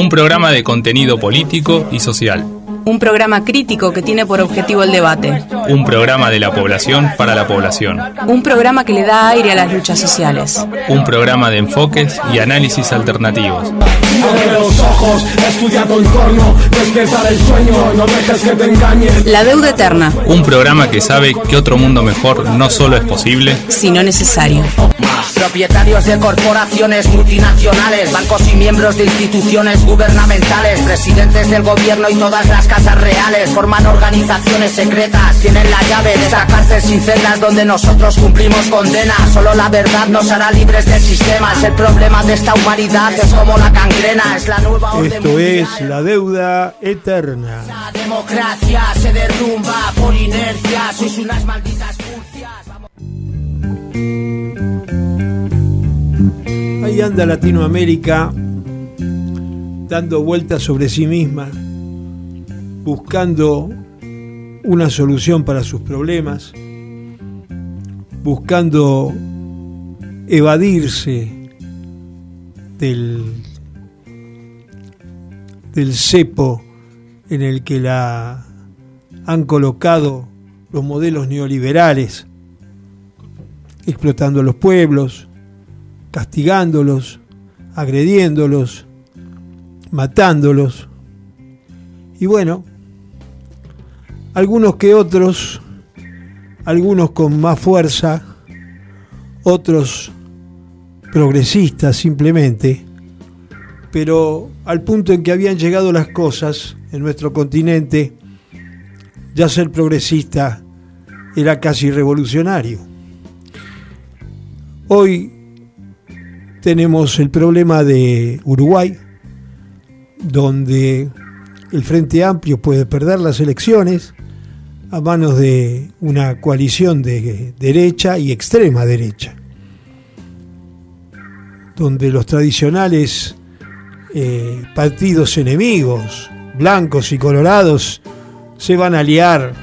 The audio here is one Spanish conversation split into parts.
Un programa de contenido político y social. Un programa crítico que tiene por objetivo el debate. Un programa de la población para la población. Un programa que le da aire a las luchas sociales. Un programa de enfoques y análisis alternativos. La deuda eterna. Un programa que sabe que otro mundo mejor no solo es posible, sino necesario. Propietarios de corporaciones multinacionales, bancos y miembros de instituciones gubernamentales, presidentes del gobierno y todas las casas reales forman organizaciones secretas, tienen la llave de esa cárcel sin celdas donde nosotros cumplimos condena. Solo la verdad nos hará libres del sistema. Es el problema de esta humanidad, es como la cangrena, es la nueva orden Esto es la deuda eterna. La democracia se derrumba por inercia, sois unas malditas furcias. Ahí anda Latinoamérica dando vueltas sobre sí misma, buscando una solución para sus problemas, buscando evadirse del, del cepo en el que la han colocado los modelos neoliberales, explotando a los pueblos, castigándolos, agrediéndolos, matándolos. Y bueno, algunos que otros, algunos con más fuerza, otros progresistas simplemente, pero al punto en que habían llegado las cosas en nuestro continente, ya ser progresista era casi revolucionario. Hoy tenemos el problema de Uruguay, donde el Frente Amplio puede perder las elecciones a manos de una coalición de derecha y extrema derecha, donde los tradicionales eh, partidos enemigos, blancos y colorados, se van a aliar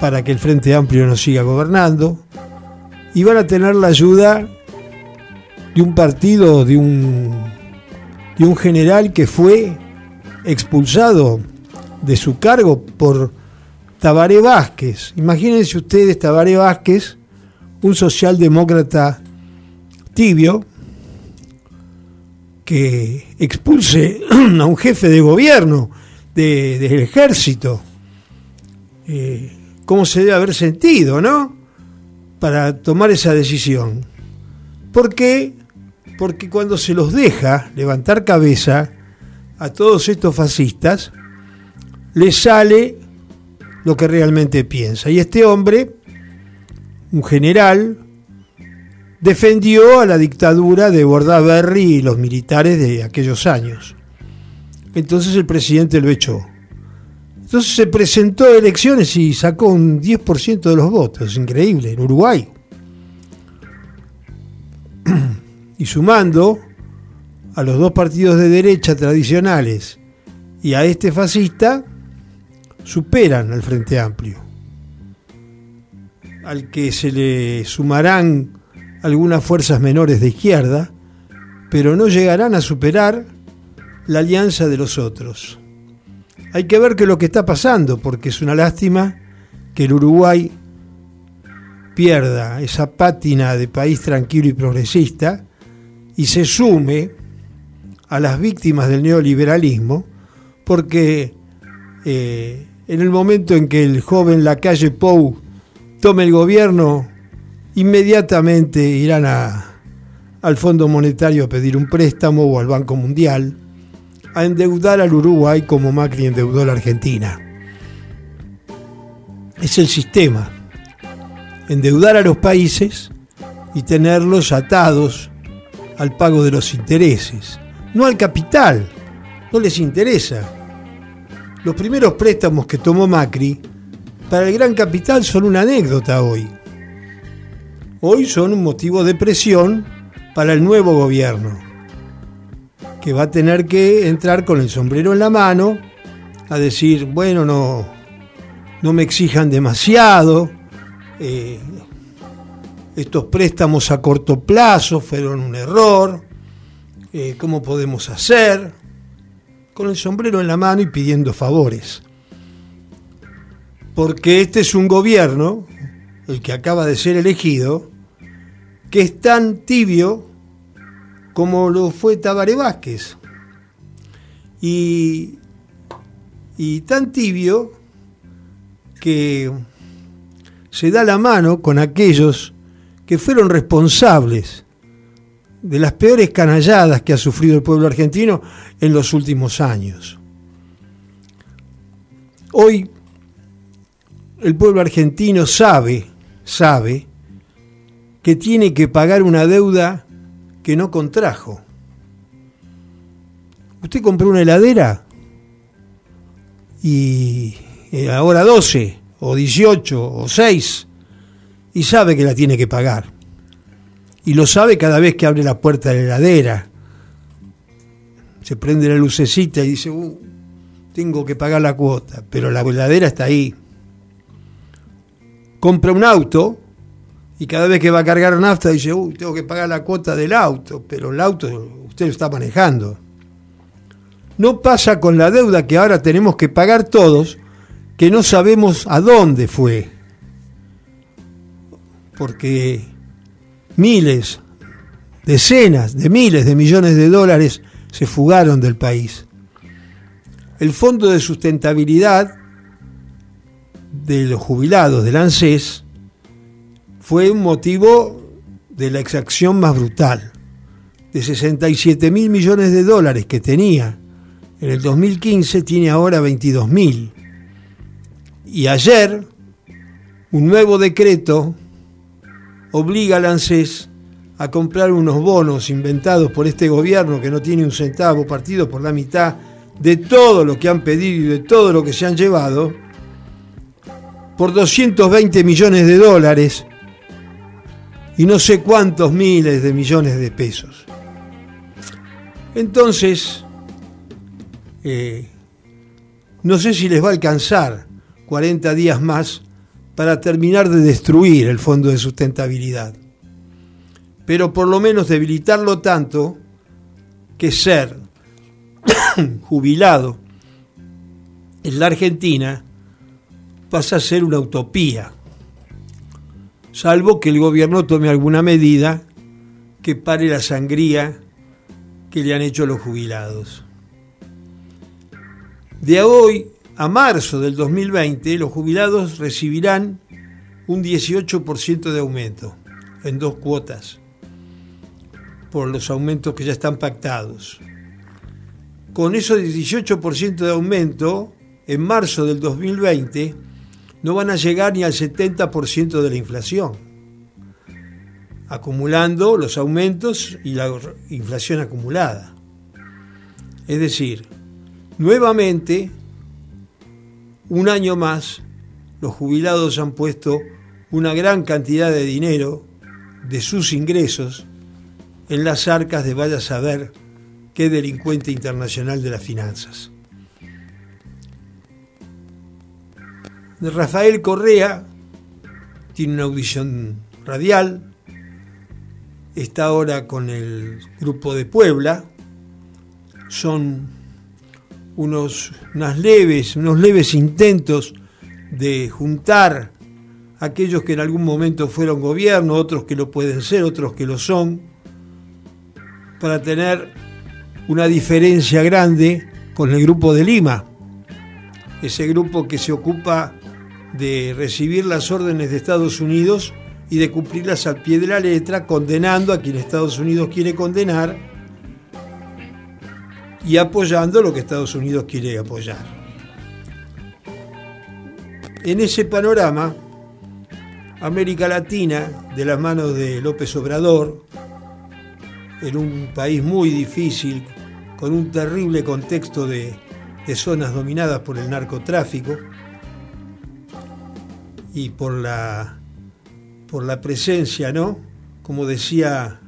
para que el Frente Amplio no siga gobernando y van a tener la ayuda de un partido, de un, de un general que fue expulsado de su cargo por Tabaré Vázquez. Imagínense ustedes Tabaré Vázquez, un socialdemócrata tibio, que expulse a un jefe de gobierno de, del ejército. Eh, ¿Cómo se debe haber sentido, no? Para tomar esa decisión. ¿Por qué? Porque cuando se los deja levantar cabeza a todos estos fascistas, les sale lo que realmente piensa. Y este hombre, un general, defendió a la dictadura de Bordaberry y los militares de aquellos años. Entonces el presidente lo echó. Entonces se presentó a elecciones y sacó un 10% de los votos, increíble, en Uruguay. Y sumando a los dos partidos de derecha tradicionales y a este fascista, superan al Frente Amplio, al que se le sumarán algunas fuerzas menores de izquierda, pero no llegarán a superar la alianza de los otros. Hay que ver qué es lo que está pasando, porque es una lástima que el Uruguay pierda esa pátina de país tranquilo y progresista y se sume a las víctimas del neoliberalismo, porque eh, en el momento en que el joven Lacalle Pou tome el gobierno, inmediatamente irán al Fondo Monetario a pedir un préstamo o al Banco Mundial a endeudar al Uruguay como Macri endeudó a la Argentina. Es el sistema. Endeudar a los países y tenerlos atados al pago de los intereses, no al capital. No les interesa. Los primeros préstamos que tomó Macri para el gran capital son una anécdota hoy. Hoy son un motivo de presión para el nuevo gobierno, que va a tener que entrar con el sombrero en la mano a decir, bueno, no, no me exijan demasiado, eh, estos préstamos a corto plazo fueron un error, eh, ¿cómo podemos hacer? Con el sombrero en la mano y pidiendo favores. Porque este es un gobierno, el que acaba de ser elegido, que es tan tibio como lo fue Tabaré Vázquez. Y, y tan tibio que se da la mano con aquellos que fueron responsables de las peores canalladas que ha sufrido el pueblo argentino en los últimos años. Hoy el pueblo argentino sabe, sabe, que tiene que pagar una deuda que no contrajo. Usted compró una heladera y eh, ahora 12 o 18 o 6 y sabe que la tiene que pagar. Y lo sabe cada vez que abre la puerta de la heladera. Se prende la lucecita y dice, uh, tengo que pagar la cuota, pero la heladera está ahí. Compra un auto y cada vez que va a cargar nafta dice, uy, tengo que pagar la cuota del auto, pero el auto usted lo está manejando. No pasa con la deuda que ahora tenemos que pagar todos, que no sabemos a dónde fue. Porque miles, decenas de miles de millones de dólares se fugaron del país. El Fondo de Sustentabilidad de los jubilados del ANSES fue un motivo de la exacción más brutal. De 67 mil millones de dólares que tenía en el 2015, tiene ahora 22 mil. Y ayer, un nuevo decreto obliga al ANSES a comprar unos bonos inventados por este gobierno que no tiene un centavo, partido por la mitad de todo lo que han pedido y de todo lo que se han llevado, por 220 millones de dólares y no sé cuántos miles de millones de pesos. Entonces, eh, no sé si les va a alcanzar 40 días más para terminar de destruir el fondo de sustentabilidad, pero por lo menos debilitarlo tanto que ser jubilado en la Argentina pasa a ser una utopía salvo que el gobierno tome alguna medida que pare la sangría que le han hecho los jubilados. De hoy a marzo del 2020, los jubilados recibirán un 18% de aumento en dos cuotas por los aumentos que ya están pactados. Con esos 18% de aumento, en marzo del 2020, no van a llegar ni al 70% de la inflación, acumulando los aumentos y la inflación acumulada. Es decir, nuevamente, un año más, los jubilados han puesto una gran cantidad de dinero de sus ingresos en las arcas de vaya a saber qué delincuente internacional de las finanzas. Rafael Correa tiene una audición radial, está ahora con el grupo de Puebla, son unos, unas leves, unos leves intentos de juntar aquellos que en algún momento fueron gobierno, otros que lo pueden ser, otros que lo son, para tener una diferencia grande con el grupo de Lima, ese grupo que se ocupa de recibir las órdenes de Estados Unidos y de cumplirlas al pie de la letra, condenando a quien Estados Unidos quiere condenar y apoyando lo que Estados Unidos quiere apoyar. En ese panorama, América Latina, de las manos de López Obrador, en un país muy difícil, con un terrible contexto de, de zonas dominadas por el narcotráfico, y por la, por la presencia, ¿no? Como decía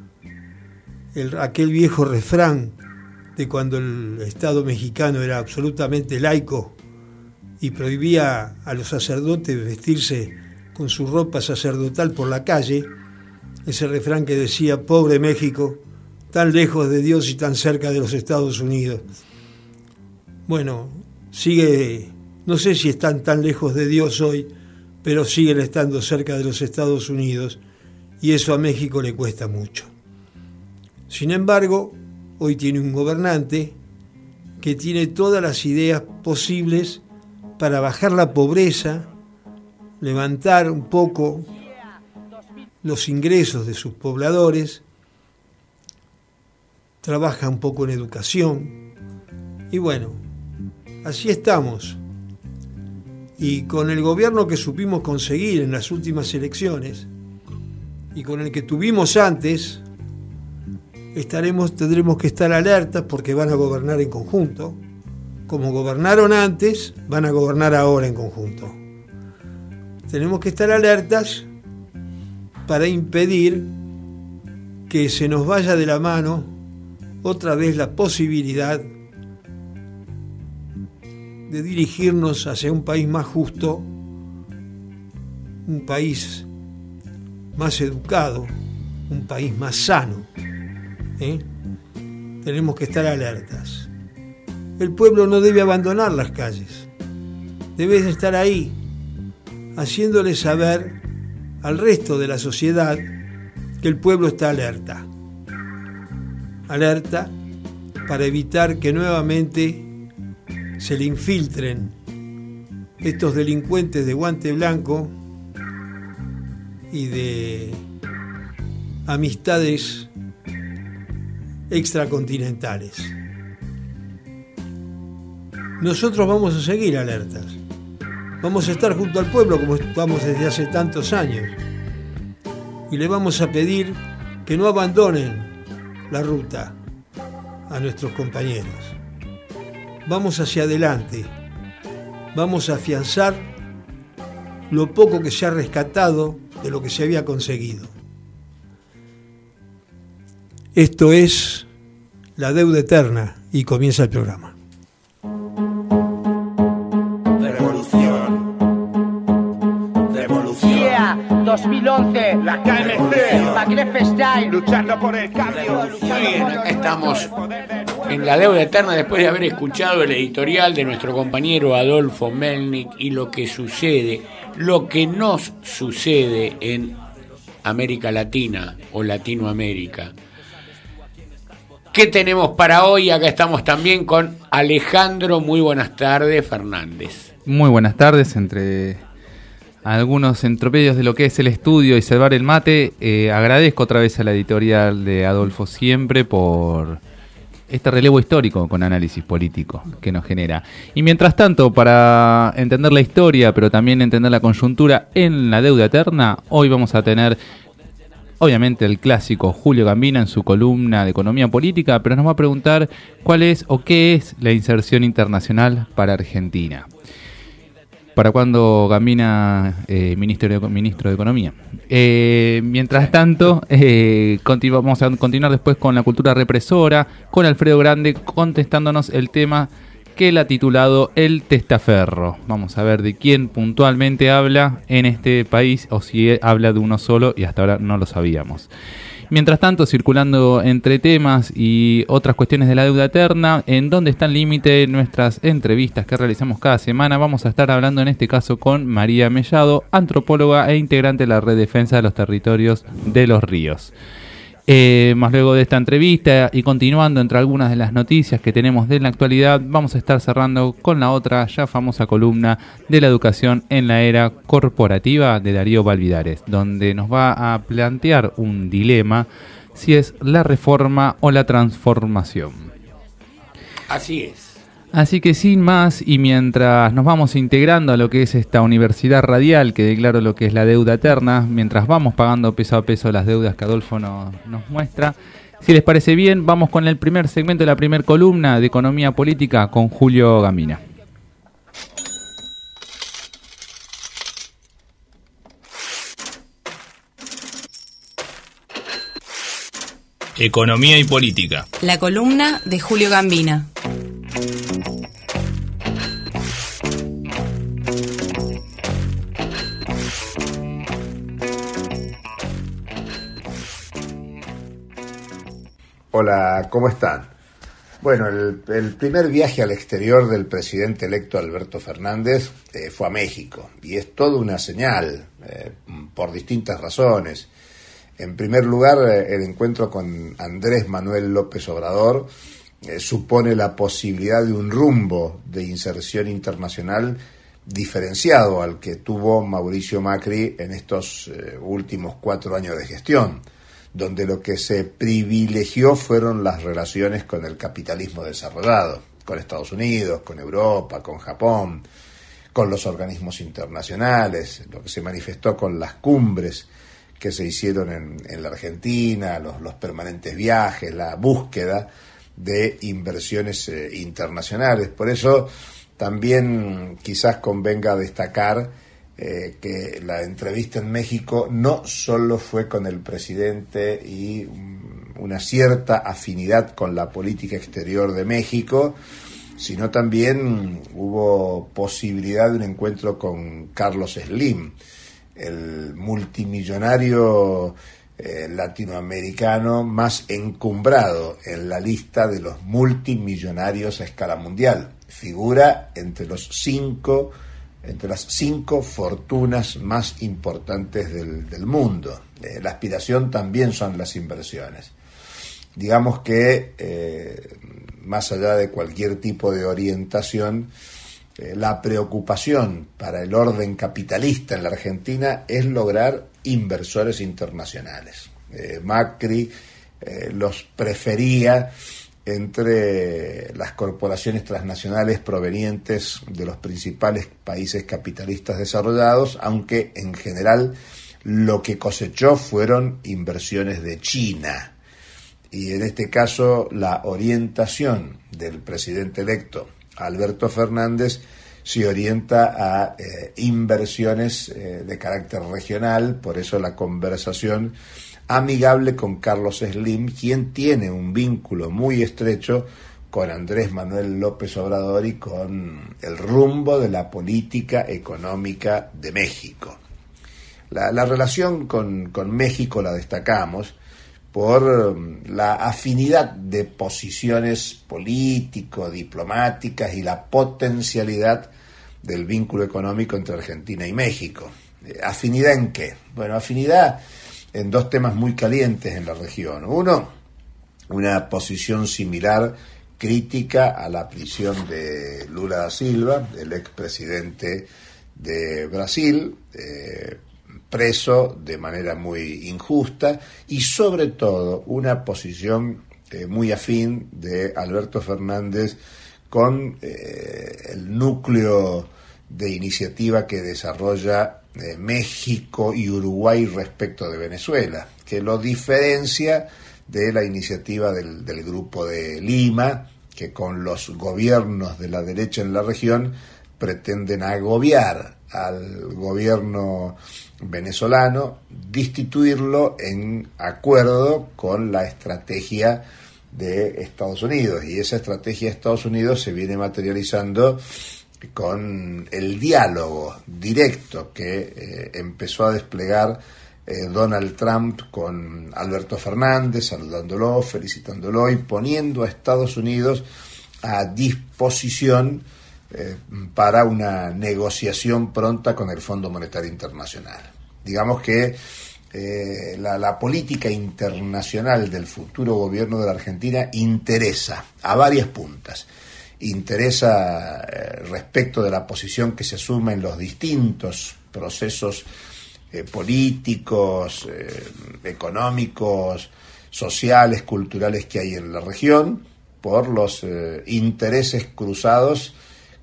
el, aquel viejo refrán cuando el Estado mexicano era absolutamente laico y prohibía a los sacerdotes vestirse con su ropa sacerdotal por la calle, ese refrán que decía, pobre México, tan lejos de Dios y tan cerca de los Estados Unidos. bueno, sigue, no sé si están tan lejos de Dios hoy, pero siguen estando cerca de los Estados Unidos y eso a México le cuesta mucho. Sin embargo, hoy tiene un gobernante que tiene todas las ideas posibles para bajar la pobreza, levantar un poco los ingresos de sus pobladores, trabaja un poco en educación y bueno, así estamos. Y con el gobierno que supimos conseguir en las últimas elecciones y con el que tuvimos antes, estaremos, tendremos que estar alertas porque van a gobernar en conjunto. Como gobernaron antes, van a gobernar ahora en conjunto. Tenemos que estar alertas para impedir que se nos vaya de la mano otra vez la posibilidad de dirigirnos hacia un país más justo, un país más educado, un país más sano. ¿Eh? Tenemos que estar alertas. El pueblo no debe abandonar las calles, debe estar ahí, haciéndole saber al resto de la sociedad que el pueblo está alerta. Alerta para evitar que nuevamente se le infiltren estos delincuentes de guante blanco y de amistades extracontinentales. Nosotros vamos a seguir alertas. Vamos a estar junto al pueblo como estamos desde hace tantos años. Y le vamos a pedir que no abandonen la ruta a nuestros compañeros vamos hacia adelante, vamos a afianzar lo poco que se ha rescatado de lo que se había conseguido. Esto es la deuda eterna y comienza el programa. Revolución. Revolución. 2011. La KMC. Style. Luchando por el cambio. Muy bien, acá estamos en la deuda eterna después de haber escuchado el editorial de nuestro compañero Adolfo Melnik y lo que sucede, lo que nos sucede en América Latina o Latinoamérica. ¿Qué tenemos para hoy? Acá estamos también con Alejandro. Muy buenas tardes, Fernández. Muy buenas tardes, entre algunos entropedios de lo que es el estudio y salvar el mate. Eh, agradezco otra vez a la editorial de Adolfo siempre por este relevo histórico con análisis político que nos genera. Y mientras tanto, para entender la historia, pero también entender la coyuntura en la deuda eterna, hoy vamos a tener obviamente el clásico Julio Gambina en su columna de economía política, pero nos va a preguntar cuál es o qué es la inserción internacional para Argentina. ¿Para cuándo Gambina eh, ministro, de, Economía? Eh, mientras tanto, eh, vamos a continuar después con la cultura represora, con Alfredo Grande contestándonos el tema que él ha titulado El Testaferro. Vamos a ver de quién puntualmente habla en este país o si habla de uno solo y hasta ahora no lo sabíamos. Mientras tanto, circulando entre temas y otras cuestiones de la deuda eterna, en donde está el límite nuestras entrevistas que realizamos cada semana, vamos a estar hablando en este caso con María Mellado, antropóloga e integrante de la Red Defensa de los Territorios de los Ríos. Eh, más luego de esta entrevista y continuando entre algunas de las noticias que tenemos de la actualidad, vamos a estar cerrando con la otra ya famosa columna de la educación en la era corporativa de Darío Valvidares, donde nos va a plantear un dilema si es la reforma o la transformación. Así es. Así que sin más, y mientras nos vamos integrando a lo que es esta universidad radial que declaro lo que es la deuda eterna, mientras vamos pagando peso a peso las deudas que Adolfo nos muestra, si les parece bien, vamos con el primer segmento de la primera columna de Economía Política con Julio Gamina. Economía y Política. La columna de Julio Gambina. Hola, ¿cómo están? Bueno, el, el primer viaje al exterior del presidente electo Alberto Fernández eh, fue a México y es toda una señal eh, por distintas razones. En primer lugar, eh, el encuentro con Andrés Manuel López Obrador supone la posibilidad de un rumbo de inserción internacional diferenciado al que tuvo Mauricio Macri en estos últimos cuatro años de gestión, donde lo que se privilegió fueron las relaciones con el capitalismo desarrollado, con Estados Unidos, con Europa, con Japón, con los organismos internacionales, lo que se manifestó con las cumbres que se hicieron en, en la Argentina, los, permanentes viajes, la búsqueda de inversiones eh, internacionales. Por eso también quizás convenga destacar eh, que la entrevista en México no solo fue con el presidente y una cierta afinidad con la política exterior de México, sino también hubo posibilidad de un encuentro con Carlos Slim, el multimillonario eh, latinoamericano más encumbrado en la lista de los multimillonarios a escala mundial. Figura entre los cinco, entre las cinco fortunas más importantes del, mundo. Eh, la aspiración también son las inversiones. Digamos que eh, más allá de cualquier tipo de orientación, eh, la preocupación para el orden capitalista en la Argentina es lograr inversores internacionales. Macri los prefería entre las corporaciones transnacionales provenientes de los principales países capitalistas desarrollados, aunque en general lo que cosechó fueron inversiones de China. Y en este caso la orientación del presidente electo Alberto Fernández se orienta a eh, inversiones eh, de carácter regional, por eso la conversación amigable con Carlos Slim, quien tiene un vínculo muy estrecho con Andrés Manuel López Obrador y con el rumbo de la política económica de México. La, la relación con, con México la destacamos por um, la afinidad de posiciones político-diplomáticas y la potencialidad del vínculo económico entre Argentina y México. Eh, ¿Afinidad en qué? Bueno, afinidad en dos temas muy calientes en la región. Uno, una posición similar crítica a la prisión de Lula da Silva, el expresidente de Brasil, eh, preso de manera muy injusta y sobre todo una posición eh, muy afín de Alberto Fernández con eh, el núcleo de iniciativa que desarrolla eh, México y Uruguay respecto de Venezuela, que lo diferencia de la iniciativa del, del grupo de Lima, que con los gobiernos de la derecha en la región pretenden agobiar al gobierno venezolano, destituirlo en acuerdo con la estrategia de Estados Unidos. Y esa estrategia de Estados Unidos se viene materializando con el diálogo directo que eh, empezó a desplegar eh, Donald Trump con Alberto Fernández, saludándolo, felicitándolo y poniendo a Estados Unidos a disposición eh, para una negociación pronta con el Fondo Monetario Internacional. Digamos que la, política internacional del futuro gobierno de la Argentina interesa a varias puntas. Interesa eh, respecto de la posición que se asume en los distintos procesos eh, políticos, eh, económicos, sociales, culturales que hay en la región, por los intereses cruzados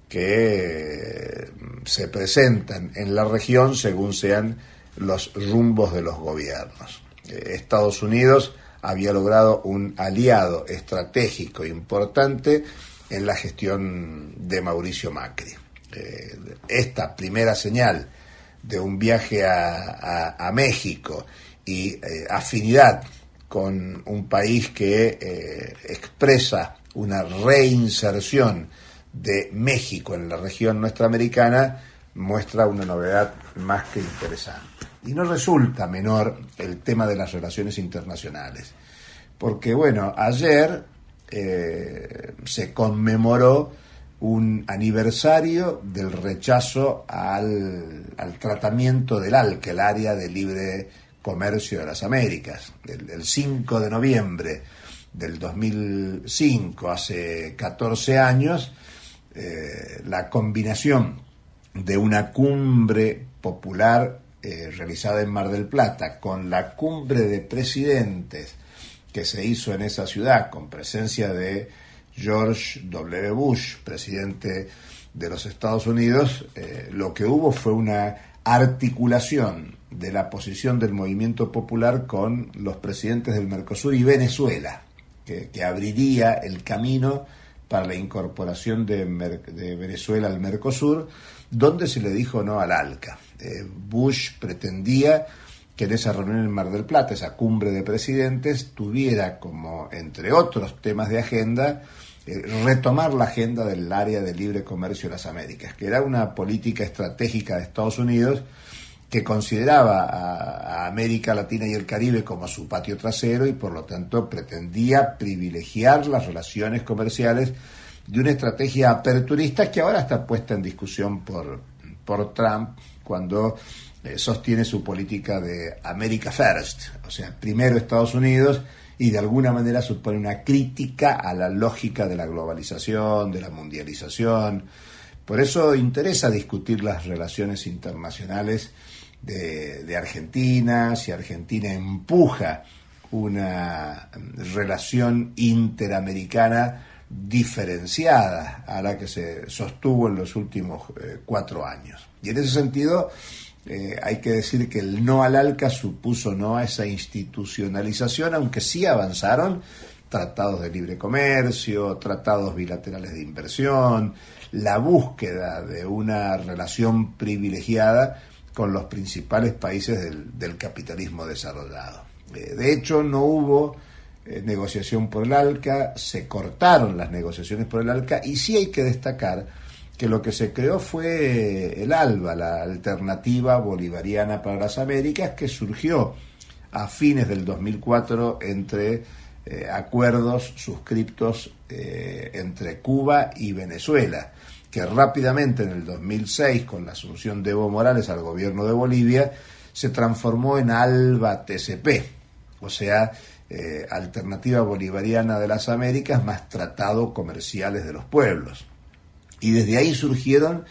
que se presentan en la región según sean los rumbos de los gobiernos. Estados Unidos había logrado un aliado estratégico importante en la gestión de Mauricio Macri. Eh, esta primera señal de un viaje a, México y eh, afinidad con un país que eh, expresa una reinserción de México en la región nuestra-americana muestra una novedad más que interesante. Y no resulta menor el tema de las relaciones internacionales, porque bueno, ayer eh, se conmemoró un aniversario del rechazo al, al tratamiento del ALCA, el área de libre comercio de las Américas. El 5 de noviembre del 2005, hace 14 años, eh, la combinación de una cumbre popular eh, realizada en Mar del Plata con la cumbre de presidentes que se hizo en esa ciudad con presencia de George W. Bush, presidente de los Estados Unidos, eh, lo que hubo fue una articulación de la posición del movimiento popular con los presidentes del Mercosur y Venezuela, que, que abriría el camino para la incorporación de, de Venezuela al Mercosur, donde se le dijo no al ALCA. Eh, Bush pretendía que en esa reunión en Mar del Plata, esa cumbre de presidentes, tuviera como, entre otros temas de agenda, eh, retomar la agenda del área de libre comercio de las Américas, que era una política estratégica de Estados Unidos que consideraba a, a América Latina y el Caribe como su patio trasero y por lo tanto pretendía privilegiar las relaciones comerciales de una estrategia aperturista que ahora está puesta en discusión por, por Trump cuando sostiene su política de America First, o sea, primero Estados Unidos y de alguna manera supone una crítica a la lógica de la globalización, de la mundialización. Por eso interesa discutir las relaciones internacionales de, de Argentina, si Argentina empuja una relación interamericana diferenciada a la que se sostuvo en los últimos eh, cuatro años. Y en ese sentido, eh, hay que decir que el no al ALCA supuso no a esa institucionalización, aunque sí avanzaron tratados de libre comercio, tratados bilaterales de inversión, la búsqueda de una relación privilegiada con los principales países del, capitalismo desarrollado. Eh, de hecho, no hubo eh, negociación por el ALCA, se cortaron las negociaciones por el ALCA y sí hay que destacar que lo que se creó fue el ALBA, la Alternativa Bolivariana para las Américas, que surgió a fines del 2004 entre eh, acuerdos suscriptos eh, entre Cuba y Venezuela, que rápidamente en el 2006, con la asunción de Evo Morales al gobierno de Bolivia, se transformó en ALBA TCP, o sea, eh, Alternativa Bolivariana de las Américas más Tratado Comerciales de los Pueblos. Y desde ahí surgieron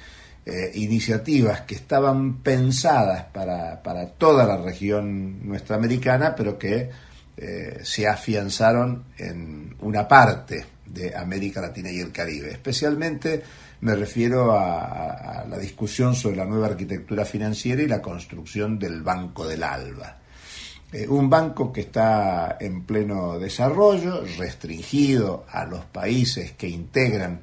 eh, iniciativas que estaban pensadas para, para, toda la región nuestra americana, pero que eh, se afianzaron en una parte de América Latina y el Caribe. Especialmente me refiero a la discusión sobre la nueva arquitectura financiera y la construcción del Banco del ALBA. Eh, un banco que está en pleno desarrollo, restringido a los países que integran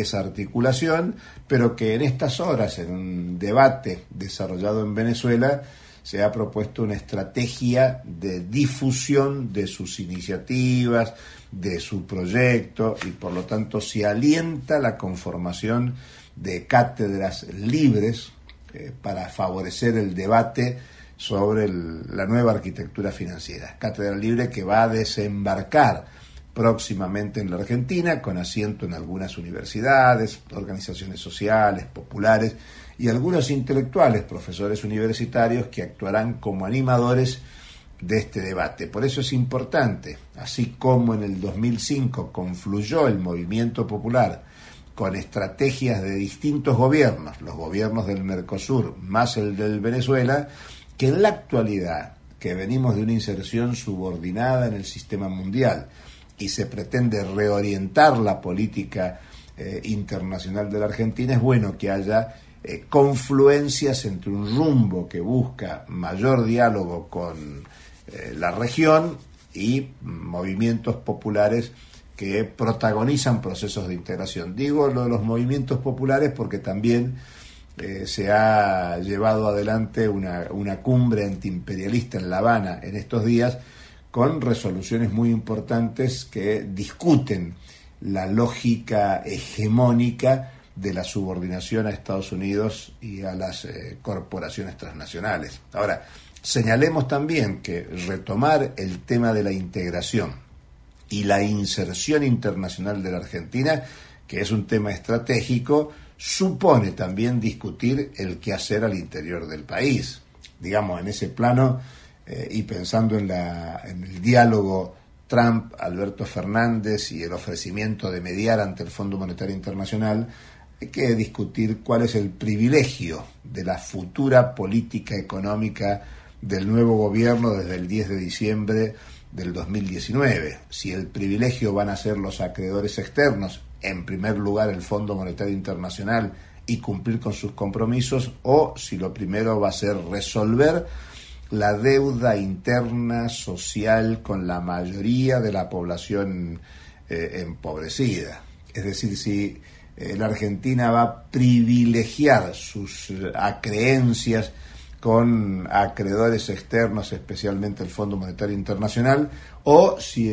esa articulación, pero que en estas horas, en un debate desarrollado en Venezuela, se ha propuesto una estrategia de difusión de sus iniciativas, de su proyecto, y por lo tanto se alienta la conformación de cátedras libres eh, para favorecer el debate sobre la nueva arquitectura financiera. Cátedra libre que va a desembarcar próximamente en la Argentina, con asiento en algunas universidades, organizaciones sociales, populares y algunos intelectuales, profesores universitarios, que actuarán como animadores de este debate. Por eso es importante, así como en el 2005 confluyó el movimiento popular con estrategias de distintos gobiernos, los gobiernos del Mercosur más el del Venezuela, que en la actualidad, que venimos de una inserción subordinada en el sistema mundial, y se pretende reorientar la política eh, internacional de la Argentina, es bueno que haya eh, confluencias entre un rumbo que busca mayor diálogo con eh, la región y movimientos populares que protagonizan procesos de integración. Digo lo de los movimientos populares porque también se ha llevado adelante una, una cumbre antiimperialista en La Habana en estos días, con resoluciones muy importantes que discuten la lógica hegemónica de la subordinación a Estados Unidos y a las eh, corporaciones transnacionales. Ahora, señalemos también que retomar el tema de la integración y la inserción internacional de la Argentina, que es un tema estratégico, supone también discutir el qué hacer al interior del país. Digamos, en ese plano eh, y pensando en, la, en el diálogo Trump-Alberto Fernández y el ofrecimiento de mediar ante el Fondo Monetario Internacional, hay que discutir cuál es el privilegio de la futura política económica del nuevo gobierno desde el 10 de diciembre del 2019. Si el privilegio van a ser los acreedores externos, en primer lugar el Fondo Monetario Internacional y cumplir con sus compromisos, o si lo primero va a ser resolver la deuda interna social con la mayoría de la población eh, empobrecida. Es decir, si eh, la Argentina va a privilegiar sus eh, acreencias con acreedores externos, especialmente el Fondo Monetario Internacional, o si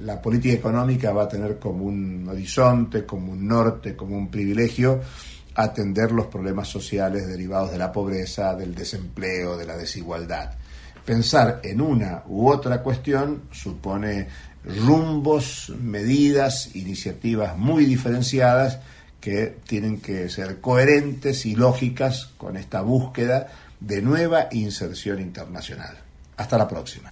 la política económica va a tener como un horizonte, como un norte, como un privilegio, atender los problemas sociales derivados de la pobreza, del desempleo, de la desigualdad. Pensar en una u otra cuestión supone rumbos, medidas, iniciativas muy diferenciadas que tienen que ser coherentes y lógicas con esta búsqueda de nueva inserción internacional. Hasta la próxima.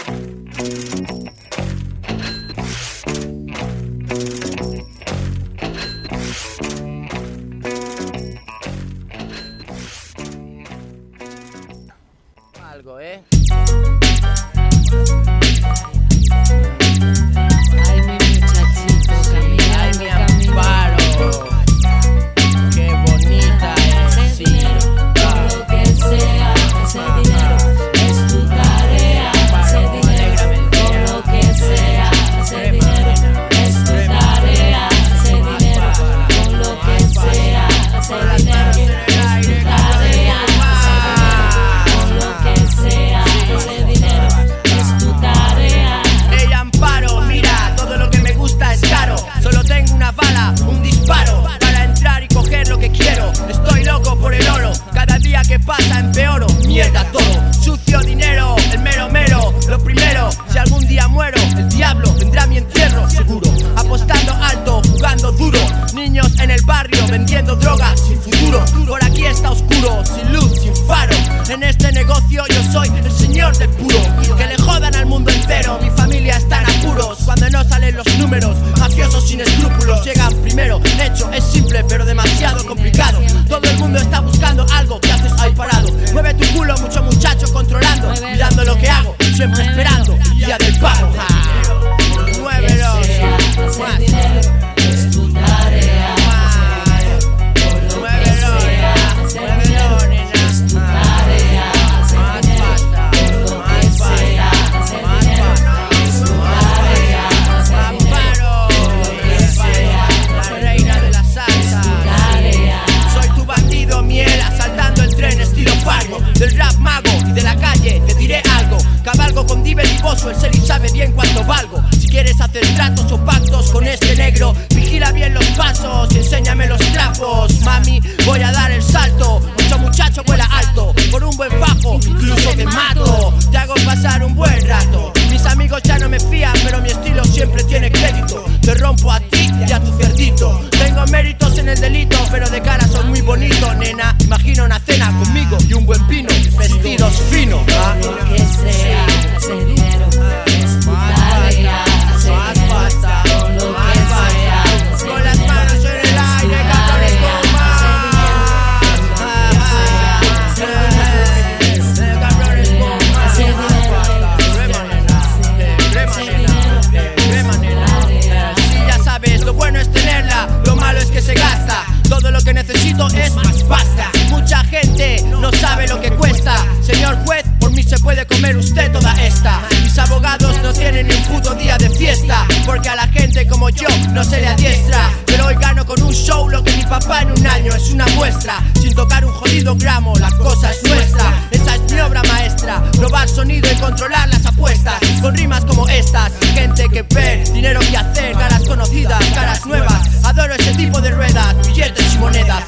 Es más pasta. Mucha gente no sabe lo que cuesta. Señor juez, por mí se puede comer usted toda esta. Mis abogados no tienen ni un puto día de fiesta. Porque a la gente como yo no se le adiestra. Pero hoy gano con un show lo que mi papá en un año es una muestra. Sin tocar un jodido gramo, la cosa es nuestra. Esta es mi obra maestra. Probar sonido y controlar las apuestas. Con rimas como estas. Gente que ve, dinero que hacer, caras conocidas, caras nuevas. Adoro ese tipo de ruedas, billetes y monedas,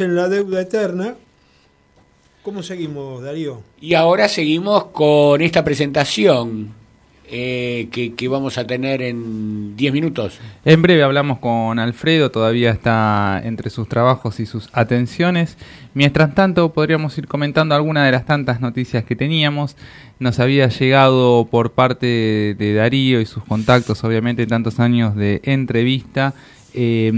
En la deuda eterna. ¿Cómo seguimos, Darío? Y ahora seguimos con esta presentación eh, que, que vamos a tener en 10 minutos. En breve hablamos con Alfredo, todavía está entre sus trabajos y sus atenciones. Mientras tanto, podríamos ir comentando algunas de las tantas noticias que teníamos. Nos había llegado por parte de Darío y sus contactos, obviamente, tantos años de entrevista, eh,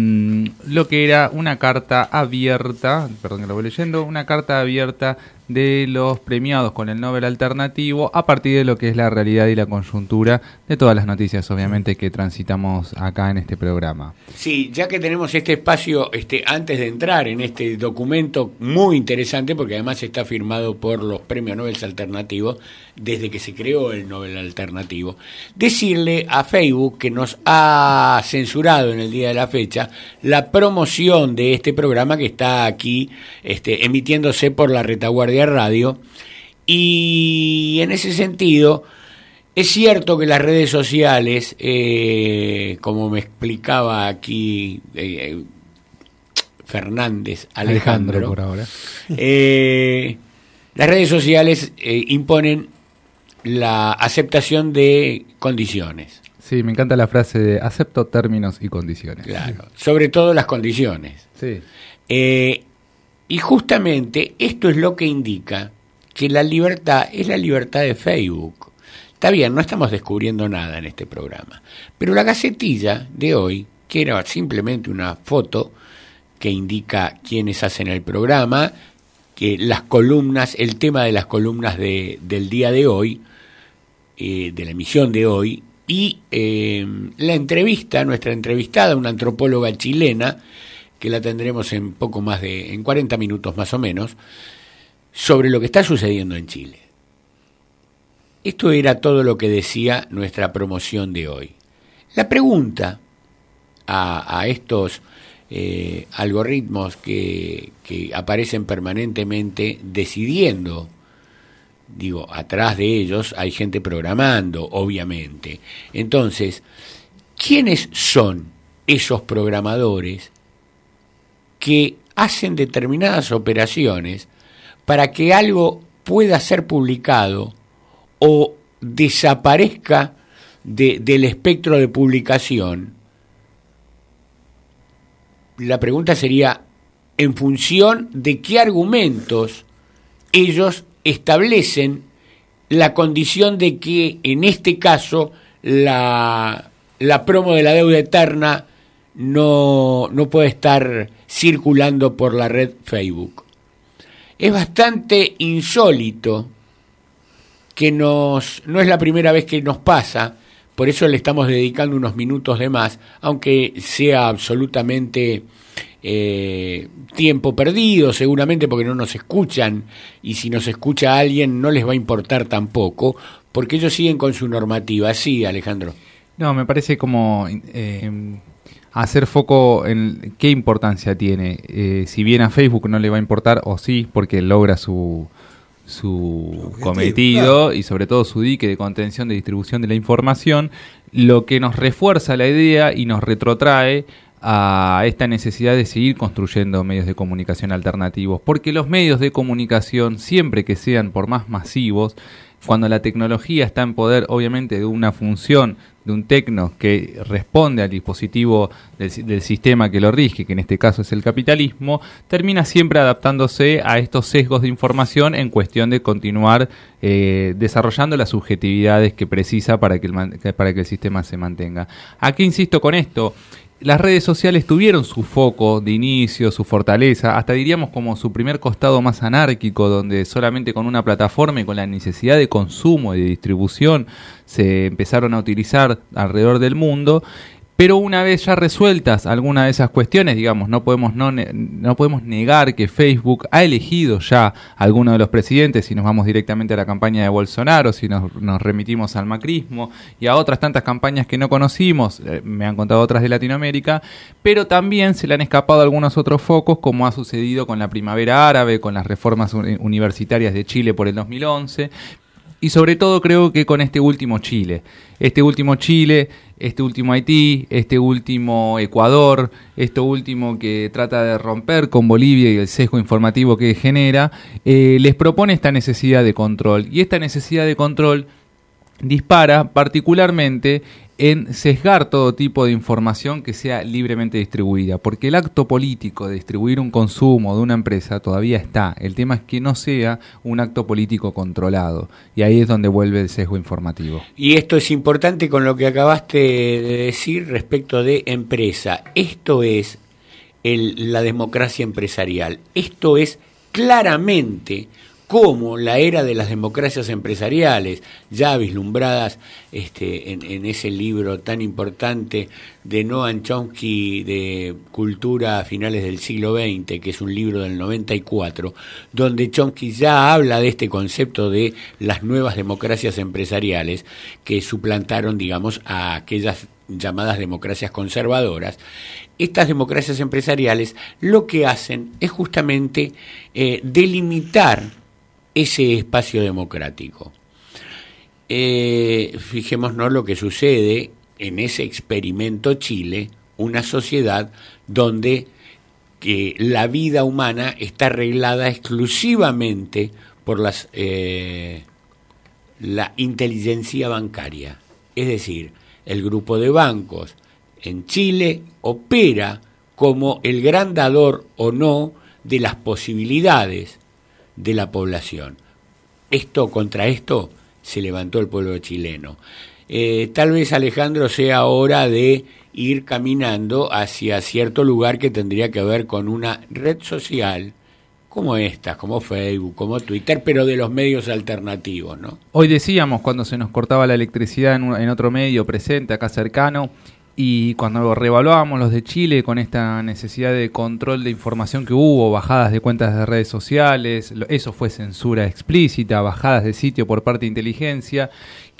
lo que era una carta abierta, perdón que lo voy leyendo, una carta abierta de los premiados con el Nobel alternativo a partir de lo que es la realidad y la coyuntura de todas las noticias, obviamente, que transitamos acá en este programa. Sí, ya que tenemos este espacio, este, antes de entrar en este documento muy interesante, porque además está firmado por los premios Nobel alternativos desde que se creó el Nobel alternativo, decirle a Facebook que nos ha censurado en el día de la fecha la promoción de este programa que está aquí este, emitiéndose por la retaguardia radio. Y en ese sentido, es cierto que las redes sociales, eh, como me explicaba aquí eh, Fernández Alejandro, por ahora. eh, las redes sociales eh, imponen la aceptación de condiciones, Sí, me encanta la frase de acepto términos y condiciones. claro, sobre todo las condiciones. Sí. Eh, y justamente esto es lo que indica que la libertad es la libertad de Facebook. Está bien, no estamos descubriendo nada en este programa, pero la gacetilla de hoy, que era simplemente una foto que indica quiénes hacen el programa, que las columnas, el tema de las columnas de- del día de hoy, eh, de la emisión de hoy, y eh, la entrevista, nuestra entrevistada, una antropóloga chilena, que la tendremos en poco más de, en 40 minutos más o menos, sobre lo que está sucediendo en Chile. Esto era todo lo que decía nuestra promoción de hoy. La pregunta a, a estos eh, algoritmos que, aparecen permanentemente decidiendo, digo, atrás de ellos hay gente programando, obviamente. Entonces, ¿quiénes son esos programadores que hacen determinadas operaciones para que algo pueda ser publicado o desaparezca de- del espectro de publicación, la pregunta sería, ¿en función de qué argumentos ellos establecen la condición de que, en este caso, la, la promo de la deuda eterna no, no puede estar circulando por la red Facebook? Es bastante insólito que nos no es la primera vez que nos pasa, por eso le estamos dedicando unos minutos de más, aunque sea absolutamente eh, tiempo perdido, seguramente porque no nos escuchan, y si nos escucha alguien no les va a importar tampoco, porque ellos siguen con su normativa. Sí, Alejandro. No, me parece como eh, hacer foco en qué importancia tiene. Eh, si bien a Facebook no le va a importar, o sí, porque logra su, su Objetivo, cometido claro. y sobre todo su dique de contención de distribución de la información, lo que nos refuerza la idea y nos retrotrae a esta necesidad de seguir construyendo medios de comunicación alternativos, porque los medios de comunicación, siempre que sean por más masivos, cuando la tecnología está en poder, obviamente, de una función, de un tecno que responde al dispositivo del, si- del sistema que lo rige, que en este caso es el capitalismo, termina siempre adaptándose a estos sesgos de información en cuestión de continuar eh, desarrollando las subjetividades que precisa para que, el, para que el sistema se mantenga. Aquí insisto con esto, las redes sociales tuvieron su foco de inicio, su fortaleza, hasta diríamos como su primer costado más anárquico, donde solamente con una plataforma y con la necesidad de consumo y de distribución se empezaron a utilizar alrededor del mundo. Pero una vez ya resueltas algunas de esas cuestiones, digamos, no podemos, no, no podemos negar que Facebook ha elegido ya a alguno de los presidentes, si nos vamos directamente a la campaña de Bolsonaro, si nos, nos remitimos al macrismo y a otras tantas campañas que no conocimos, eh, me han contado otras de Latinoamérica, pero también se le han escapado algunos otros focos, como ha sucedido con la primavera árabe, con las reformas uni- universitarias de Chile por el 2011, Y sobre todo creo que con este último Chile. Este último Chile, este último Haití, este último Ecuador, esto último que trata de romper con Bolivia y el sesgo informativo que genera, eh, les propone esta necesidad de control. Y esta necesidad de control dispara particularmente en sesgar todo tipo de información que sea libremente distribuida, porque el acto político de distribuir un consumo de una empresa todavía está. El tema es que no sea un acto político controlado, y ahí es donde vuelve el sesgo informativo. Y esto es importante con lo que acabaste de decir respecto de empresa. Esto es el- la democracia empresarial. Esto es claramente como la era de las democracias empresariales, ya vislumbradas este, en, en ese libro tan importante de Noam Chomsky de Cultura a finales del siglo XX, que es un libro del 94, donde Chomsky ya habla de este concepto de las nuevas democracias empresariales que suplantaron, digamos, a aquellas llamadas democracias conservadoras, estas democracias empresariales lo que hacen es justamente eh, delimitar ese espacio democrático. Eh, fijémonos lo que sucede en ese experimento Chile, una sociedad donde la vida humana está arreglada exclusivamente por las eh, la inteligencia bancaria. Es decir, el grupo de bancos en Chile opera como el gran dador o no de las posibilidades de la población. Esto contra esto se levantó el pueblo chileno. Eh, tal vez Alejandro sea hora de ir caminando hacia cierto lugar que tendría que ver con una red social como estas, como Facebook, como Twitter, pero de los medios alternativos, ¿no? Hoy decíamos cuando se nos cortaba la electricidad en, en otro medio presente, acá cercano, y cuando revaluábamos los de Chile con esta necesidad de control de información que hubo, bajadas de cuentas de redes sociales, eso fue censura explícita, bajadas de sitio por parte de inteligencia,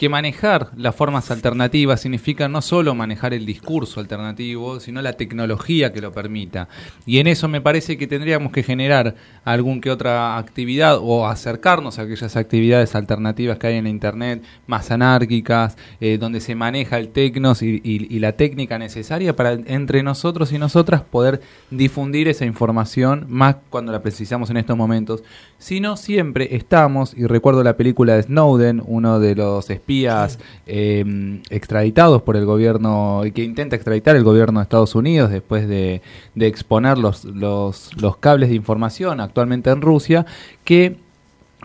que manejar las formas alternativas significa no solo manejar el discurso alternativo, sino la tecnología que lo permita. Y en eso me parece que tendríamos que generar algún que otra actividad o acercarnos a aquellas actividades alternativas que hay en la Internet, más anárquicas, eh, donde se maneja el tecnos y, y- la técnica necesaria para entre nosotros y nosotras poder difundir esa información, más cuando la precisamos en estos momentos. Si no, siempre estamos, y recuerdo la película de Snowden, uno de los espías eh, extraditados por el gobierno, que intenta extraditar el gobierno de Estados Unidos después de, de exponer los, los, los cables de información actualmente en Rusia, que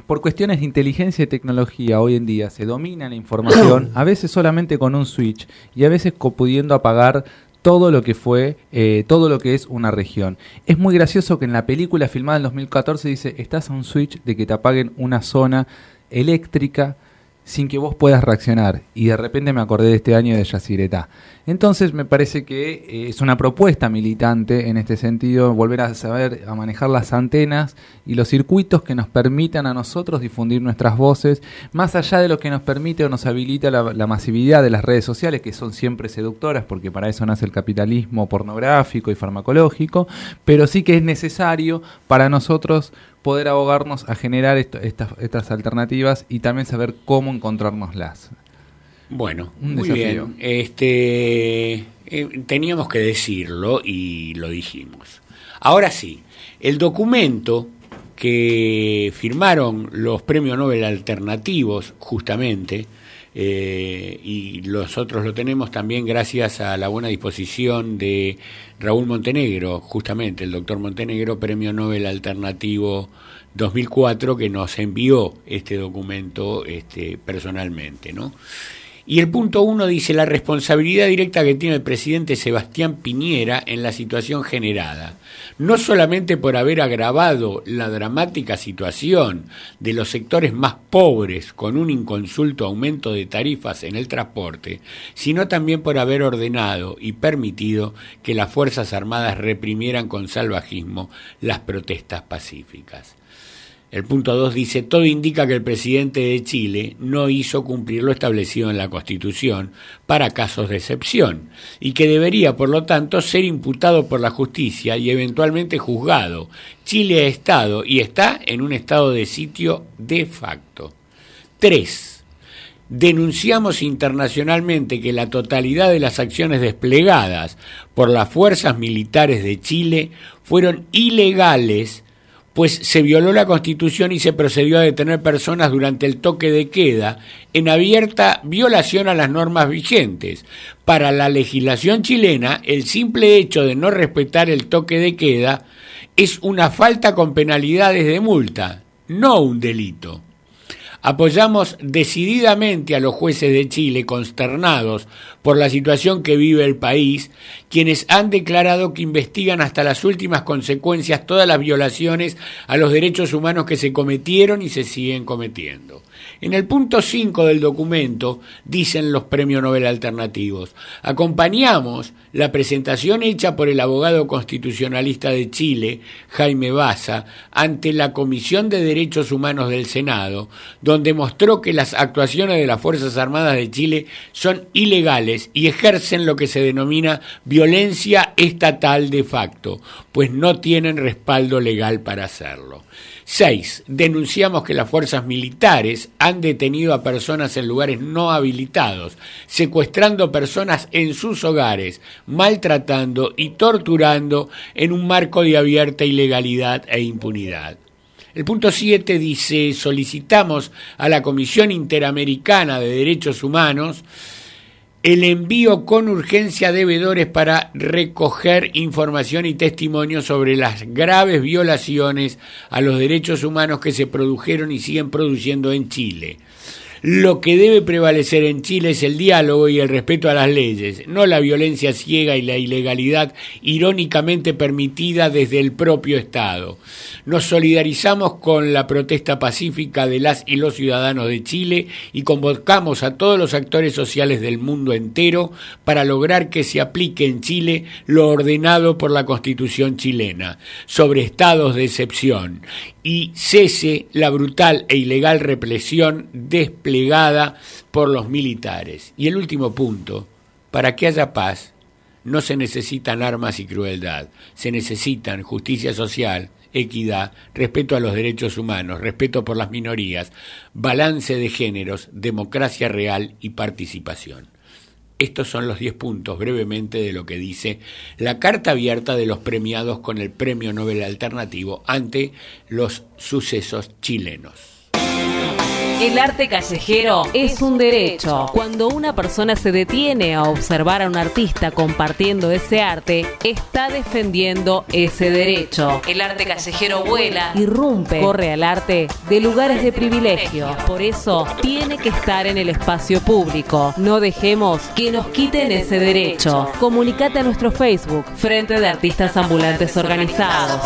por cuestiones de inteligencia y tecnología hoy en día se domina la información, a veces solamente con un switch y a veces pudiendo apagar todo lo que fue, eh, todo lo que es una región. Es muy gracioso que en la película filmada en 2014 dice, estás a un switch de que te apaguen una zona eléctrica sin que vos puedas reaccionar. Y de repente me acordé de este año de Yacyretá. Entonces me parece que eh, es una propuesta militante en este sentido, volver a saber a manejar las antenas y los circuitos que nos permitan a nosotros difundir nuestras voces, más allá de lo que nos permite o nos habilita la, masividad de las redes sociales, que son siempre seductoras, porque para eso nace el capitalismo pornográfico y farmacológico, pero sí que es necesario para nosotros poder abogarnos a generar estas, estas alternativas y también saber cómo encontrárnoslas. Bueno, Un muy desafío. bien. Este, eh, teníamos que decirlo y lo dijimos. Ahora sí, el documento que firmaron los premios Nobel alternativos, justamente, eh, y nosotros lo tenemos también gracias a la buena disposición de Raúl Montenegro, justamente el doctor Montenegro, premio Nobel alternativo 2004, que nos envió este documento este, personalmente, ¿no? Y el punto uno dice la responsabilidad directa que tiene el presidente Sebastián Piñera en la situación generada, no solamente por haber agravado la dramática situación de los sectores más pobres con un inconsulto aumento de tarifas en el transporte, sino también por haber ordenado y permitido que las Fuerzas Armadas reprimieran con salvajismo las protestas pacíficas. El punto 2 dice, todo indica que el presidente de Chile no hizo cumplir lo establecido en la Constitución para casos de excepción y que debería, por lo tanto, ser imputado por la justicia y eventualmente juzgado. Chile ha estado y está en un estado de sitio de facto. Tres, denunciamos internacionalmente que la totalidad de las acciones desplegadas por las fuerzas militares de Chile fueron ilegales, pues se violó la Constitución y se procedió a detener personas durante el toque de queda en abierta violación a las normas vigentes. Para la legislación chilena, el simple hecho de no respetar el toque de queda es una falta con penalidades de multa, no un delito. Apoyamos decididamente a los jueces de Chile consternados por la situación que vive el país, quienes han declarado que investigan hasta las últimas consecuencias todas las violaciones a los derechos humanos que se cometieron y se siguen cometiendo. En el punto 5 del documento dicen los premios Nobel alternativos. Acompañamos la presentación hecha por el abogado constitucionalista de Chile, Jaime Baza, ante la Comisión de Derechos Humanos del Senado, donde mostró que las actuaciones de las Fuerzas Armadas de Chile son ilegales y ejercen lo que se denomina violencia estatal de facto, pues no tienen respaldo legal para hacerlo. 6. Denunciamos que las fuerzas militares han detenido a personas en lugares no habilitados, secuestrando personas en sus hogares, maltratando y torturando en un marco de abierta ilegalidad e impunidad. El punto 7 dice, solicitamos a la Comisión Interamericana de Derechos Humanos el envío con urgencia de deudores para recoger información y testimonio sobre las graves violaciones a los derechos humanos que se produjeron y siguen produciendo en Chile. Lo que debe prevalecer en Chile es el diálogo y el respeto a las leyes, no la violencia ciega y la ilegalidad irónicamente permitida desde el propio Estado. Nos solidarizamos con la protesta pacífica de las y los ciudadanos de Chile y convocamos a todos los actores sociales del mundo entero para lograr que se aplique en Chile lo ordenado por la Constitución chilena sobre estados de excepción y cese la brutal e ilegal represión desplegada por los militares. Y el último punto, para que haya paz, no se necesitan armas y crueldad, se necesitan justicia social, equidad, respeto a los derechos humanos, respeto por las minorías, balance de géneros, democracia real y participación. Estos son los 10 puntos brevemente de lo que dice la carta abierta de los premiados con el Premio Nobel Alternativo ante los sucesos chilenos. El arte callejero es un derecho. Cuando una persona se detiene a observar a un artista compartiendo ese arte, está defendiendo ese derecho. El arte callejero vuela, irrumpe, corre al arte de lugares de privilegio. Por eso tiene que estar en el espacio público. No dejemos que nos quiten ese derecho. Comunicate a nuestro Facebook, Frente de Artistas Ambulantes Organizados.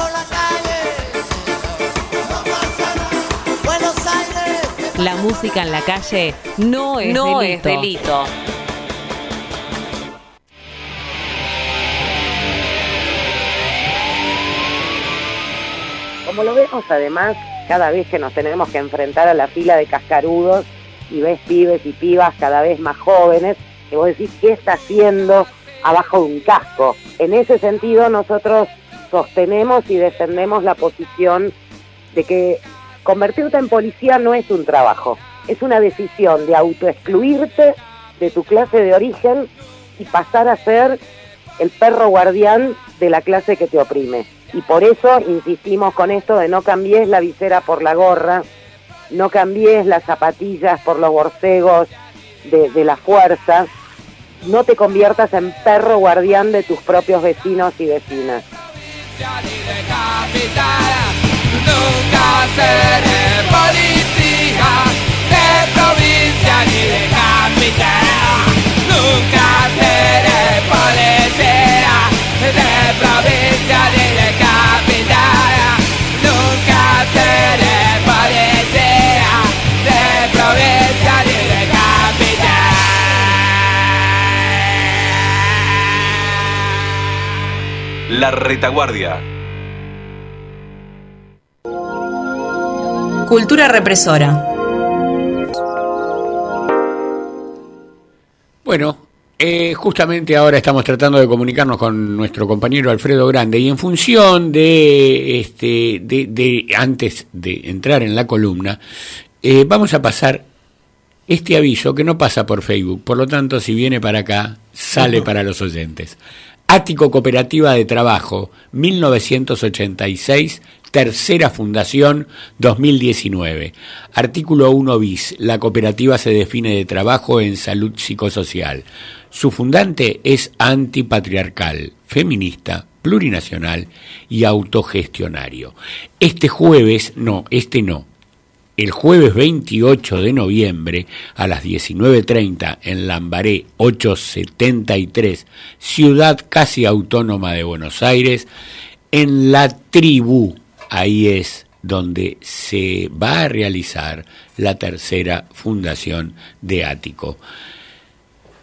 La música en la calle no es No delito. es delito. Como lo vemos además, cada vez que nos tenemos que enfrentar a la fila de cascarudos y ves pibes y pibas cada vez más jóvenes, que vos decís, ¿qué está haciendo abajo de un casco? En ese sentido nosotros sostenemos y defendemos la posición de que convertirte en policía no es un trabajo, es una decisión de autoexcluirte de tu clase de origen y pasar a ser el perro guardián de la clase que te oprime. Y por eso insistimos con esto de no cambies la visera por la gorra, no cambies las zapatillas por los borcegos de, de la fuerza, no te conviertas en perro guardián de tus propios vecinos y vecinas. Nunca seré policía de provincia ni de capital. Nunca seré policía de provincia ni de capital. Nunca seré policía de provincia ni de capital. La retaguardia. Cultura represora. Bueno, eh, justamente ahora estamos tratando de comunicarnos con nuestro compañero Alfredo Grande y en función de, este, de, de antes de entrar en la columna, eh, vamos a pasar este aviso que no pasa por Facebook, por lo tanto, si viene para acá, sale para los oyentes. Ático Cooperativa de Trabajo, 1986, tercera fundación, 2019. Artículo 1 bis. La cooperativa se define de trabajo en salud psicosocial. Su fundante es antipatriarcal, feminista, plurinacional y autogestionario. Este jueves, no, este no, el jueves 28 de noviembre a las 19.30 en Lambaré 873, ciudad casi autónoma de Buenos Aires, en la tribu, ahí es donde se va a realizar la tercera fundación de Ático.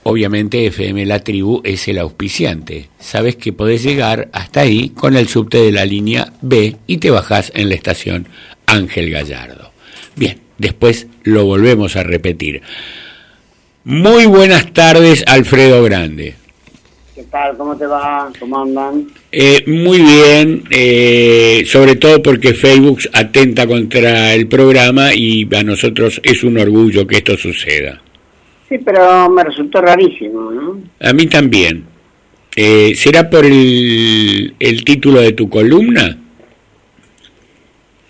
Obviamente FM La Tribu es el auspiciante. Sabes que podés llegar hasta ahí con el subte de la línea B y te bajás en la estación Ángel Gallardo. Bien, después lo volvemos a repetir. Muy buenas tardes, Alfredo Grande. ¿Qué tal? ¿Cómo te va? ¿Cómo andan? Eh, muy bien, eh, sobre todo porque Facebook atenta contra el programa y a nosotros es un orgullo que esto suceda. Sí, pero me resultó rarísimo, ¿no? A mí también. Eh, ¿Será por el, el título de tu columna?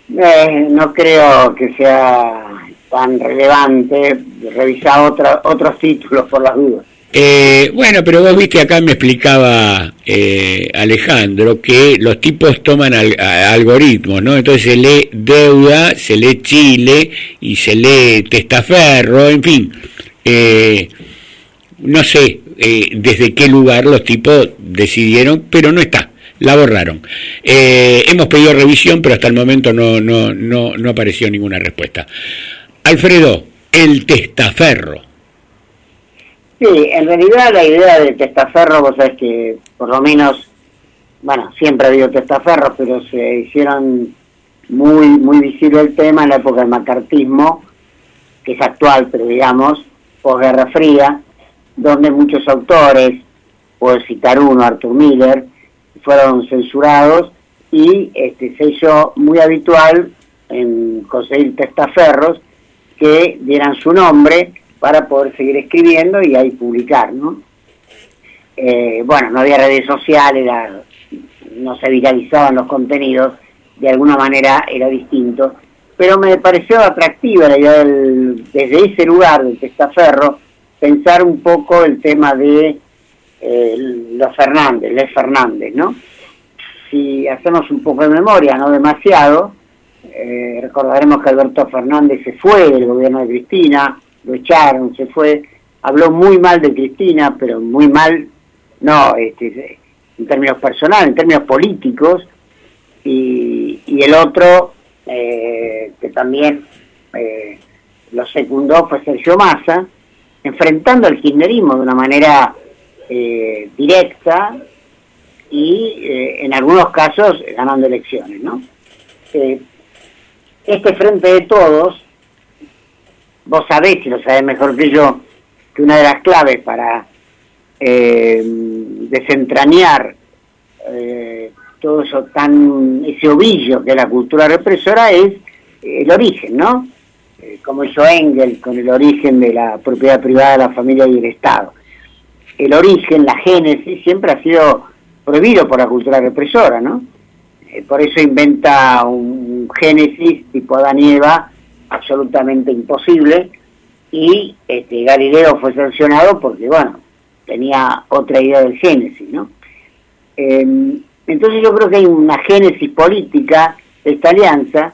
Eh, no creo que sea tan relevante revisar otra, otros títulos por las dudas. Eh, bueno, pero vos viste acá me explicaba eh, Alejandro que los tipos toman algoritmos, ¿no? Entonces se lee deuda, se lee Chile y se lee testaferro, en fin. Eh, no sé eh, desde qué lugar los tipos decidieron, pero no está, la borraron. Eh, hemos pedido revisión, pero hasta el momento no, no, no, no apareció ninguna respuesta. Alfredo, el testaferro. Sí, en realidad la idea del testaferro, vos sabés que por lo menos, bueno, siempre ha habido testaferros, pero se hicieron muy muy visible el tema en la época del macartismo, que es actual, pero digamos, posguerra fría, donde muchos autores, puedo citar uno, Arthur Miller, fueron censurados y este, se hizo muy habitual en conseguir testaferros que dieran su nombre para poder seguir escribiendo y ahí publicar, ¿no? Eh, bueno, no había redes sociales, no se viralizaban los contenidos, de alguna manera era distinto, pero me pareció atractiva la idea del- desde ese lugar del testaferro, pensar un poco el tema de eh, los Fernández, Les Fernández, ¿no? Si hacemos un poco de memoria, no demasiado, eh, recordaremos que Alberto Fernández se fue del gobierno de Cristina, lo echaron, se fue, habló muy mal de Cristina, pero muy mal, no este, en términos personales, en términos políticos, y, el otro, eh, que también eh, lo secundó, fue Sergio Massa, enfrentando al kirchnerismo de una manera eh, directa y eh, en algunos casos ganando elecciones, ¿no? Eh, este frente de todos, vos sabés, y lo sabés mejor que yo, que una de las claves para desentrañar todo eso tan, ese ovillo que la cultura represora es el origen, ¿no? Como hizo Engel con el origen de la propiedad privada de la familia y el Estado. El origen, la génesis, siempre ha sido prohibido por la cultura represora, ¿no? Eh, por eso inventa un génesis tipo Adán y Eva absolutamente imposible y este, Galileo fue sancionado porque, bueno, tenía otra idea del génesis, ¿no? Eh, entonces yo creo que hay una génesis política de esta alianza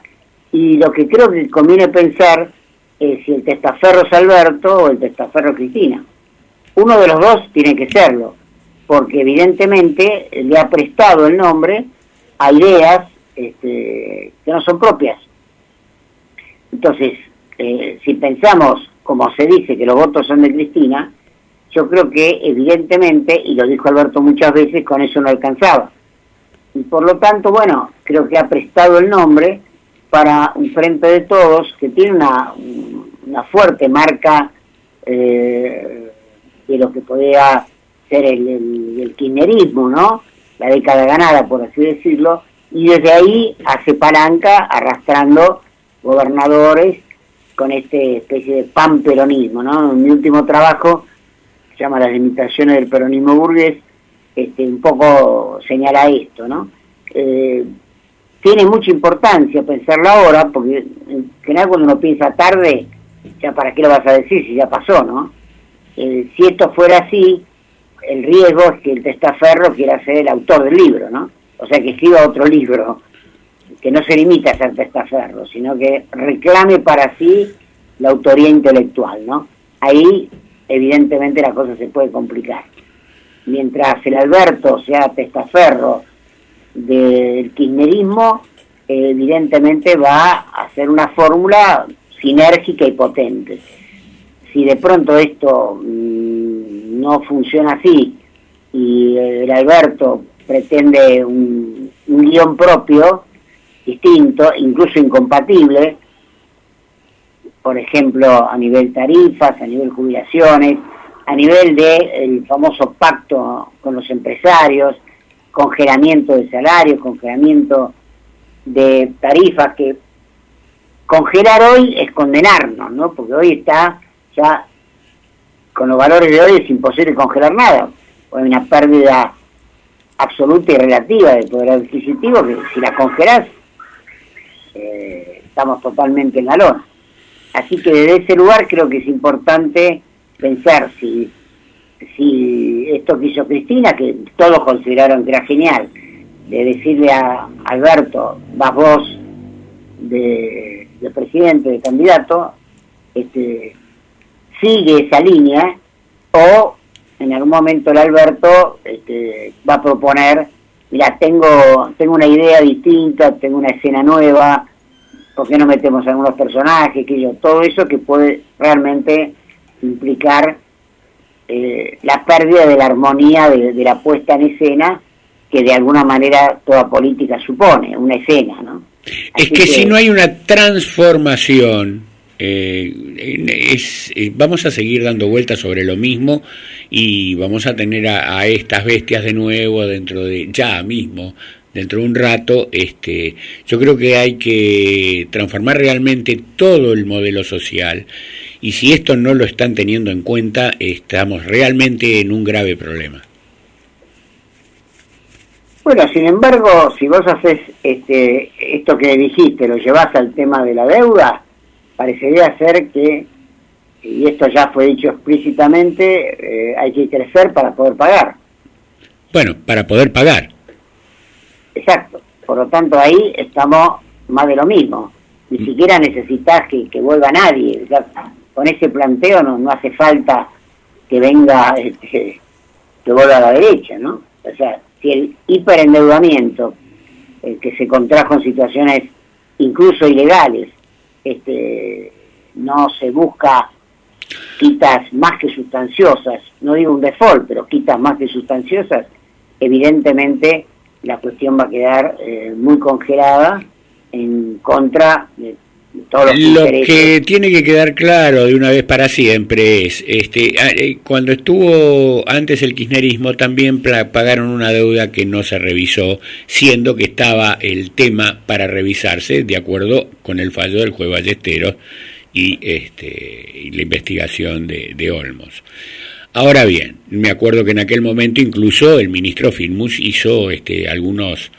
y lo que creo que conviene pensar es si el testaferro es Alberto o el testaferro es Cristina. Uno de los dos tiene que serlo, porque evidentemente le ha prestado el nombre a ideas este, que no son propias. Entonces, eh, si pensamos, como se dice, que los votos son de Cristina, yo creo que evidentemente, y lo dijo Alberto muchas veces, con eso no alcanzaba. Y por lo tanto, bueno, creo que ha prestado el nombre para un frente de todos que tiene una, una fuerte marca eh, de lo que podía ser el, el, kirchnerismo, ¿no? La década ganada, por así decirlo, y desde ahí hace palanca arrastrando gobernadores con este especie de panperonismo, ¿no? Mi último trabajo se llama Las limitaciones del peronismo burgués, este, un poco señala esto, ¿no? Eh, tiene mucha importancia pensarlo ahora, porque en general cuando uno piensa tarde, ya para qué lo vas a decir si ya pasó, ¿no? Eh, si esto fuera así, el riesgo es que el testaferro quiera ser el autor del libro, ¿no? O sea, que escriba otro libro, que no se limite a ser testaferro, sino que reclame para sí la autoría intelectual, ¿no? Ahí, evidentemente, la cosa se puede complicar. Mientras el Alberto sea testaferro del kirchnerismo, evidentemente va a ser una fórmula sinérgica y potente. Si de pronto esto mm, no funciona así y el Alberto pretende un, guion propio, distinto, incluso incompatible, por ejemplo, a nivel tarifas, a nivel jubilaciones, a nivel de el famoso pacto con los empresarios, congelamiento de salarios, congelamiento de tarifas, que congelar hoy es condenarnos, ¿no? Porque hoy está ya, con los valores de hoy es imposible congelar nada, hay una pérdida absoluta y relativa del poder adquisitivo que si la congelas eh, estamos totalmente en la lona. Así que desde ese lugar creo que es importante pensar si, si esto que hizo Cristina, que todos consideraron que era genial, de decirle a Alberto, vas vos de, de presidente, de candidato, este, sigue esa línea, o en algún momento el Alberto este, va a proponer, mira, tengo, tengo una idea distinta, tengo una escena nueva, ¿por qué no metemos algunos personajes? Que yo, todo eso que puede realmente implicar eh, la pérdida de la armonía de, de, la puesta en escena que de alguna manera toda política supone, una escena, ¿no? es que, que, si no hay una transformación, eh, es, eh, vamos a seguir dando vueltas sobre lo mismo y vamos a tener a, a estas bestias de nuevo dentro de ya mismo dentro de un rato, este, yo creo que hay que transformar realmente todo el modelo social y si esto no lo están teniendo en cuenta, estamos realmente en un grave problema. Bueno, sin embargo, si vos haces este, esto que dijiste, lo llevas al tema de la deuda, parecería ser que, y esto ya fue dicho explícitamente, eh, hay que crecer para poder pagar. Bueno, para poder pagar. Exacto. Por lo tanto, ahí estamos más de lo mismo. Ni mm. siquiera necesitas que, que vuelva nadie. Con ese planteo no, no hace falta que venga, este, que vuelva a la derecha, ¿no? O sea, si el hiperendeudamiento eh, que se contrajo en situaciones incluso ilegales, este, no se busca quitas más que sustanciosas, no digo un default, pero quitas más que sustanciosas, evidentemente la cuestión va a quedar eh, muy congelada en contra de todos los Lo intereses. que tiene que quedar claro de una vez para siempre es, este, ah, eh, cuando estuvo antes el kirchnerismo también pagaron una deuda que no se revisó, siendo que estaba el tema para revisarse de acuerdo con el fallo del juez Ballesteros y, este, y la investigación de, de Olmos. Ahora bien, me acuerdo que en aquel momento incluso el ministro Filmus hizo este, algunos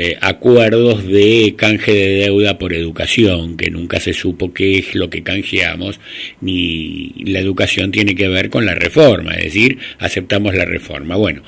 eh, acuerdos de canje de deuda por educación, que nunca se supo qué es lo que canjeamos, ni la educación tiene que ver con la reforma, es decir, aceptamos la reforma. Bueno,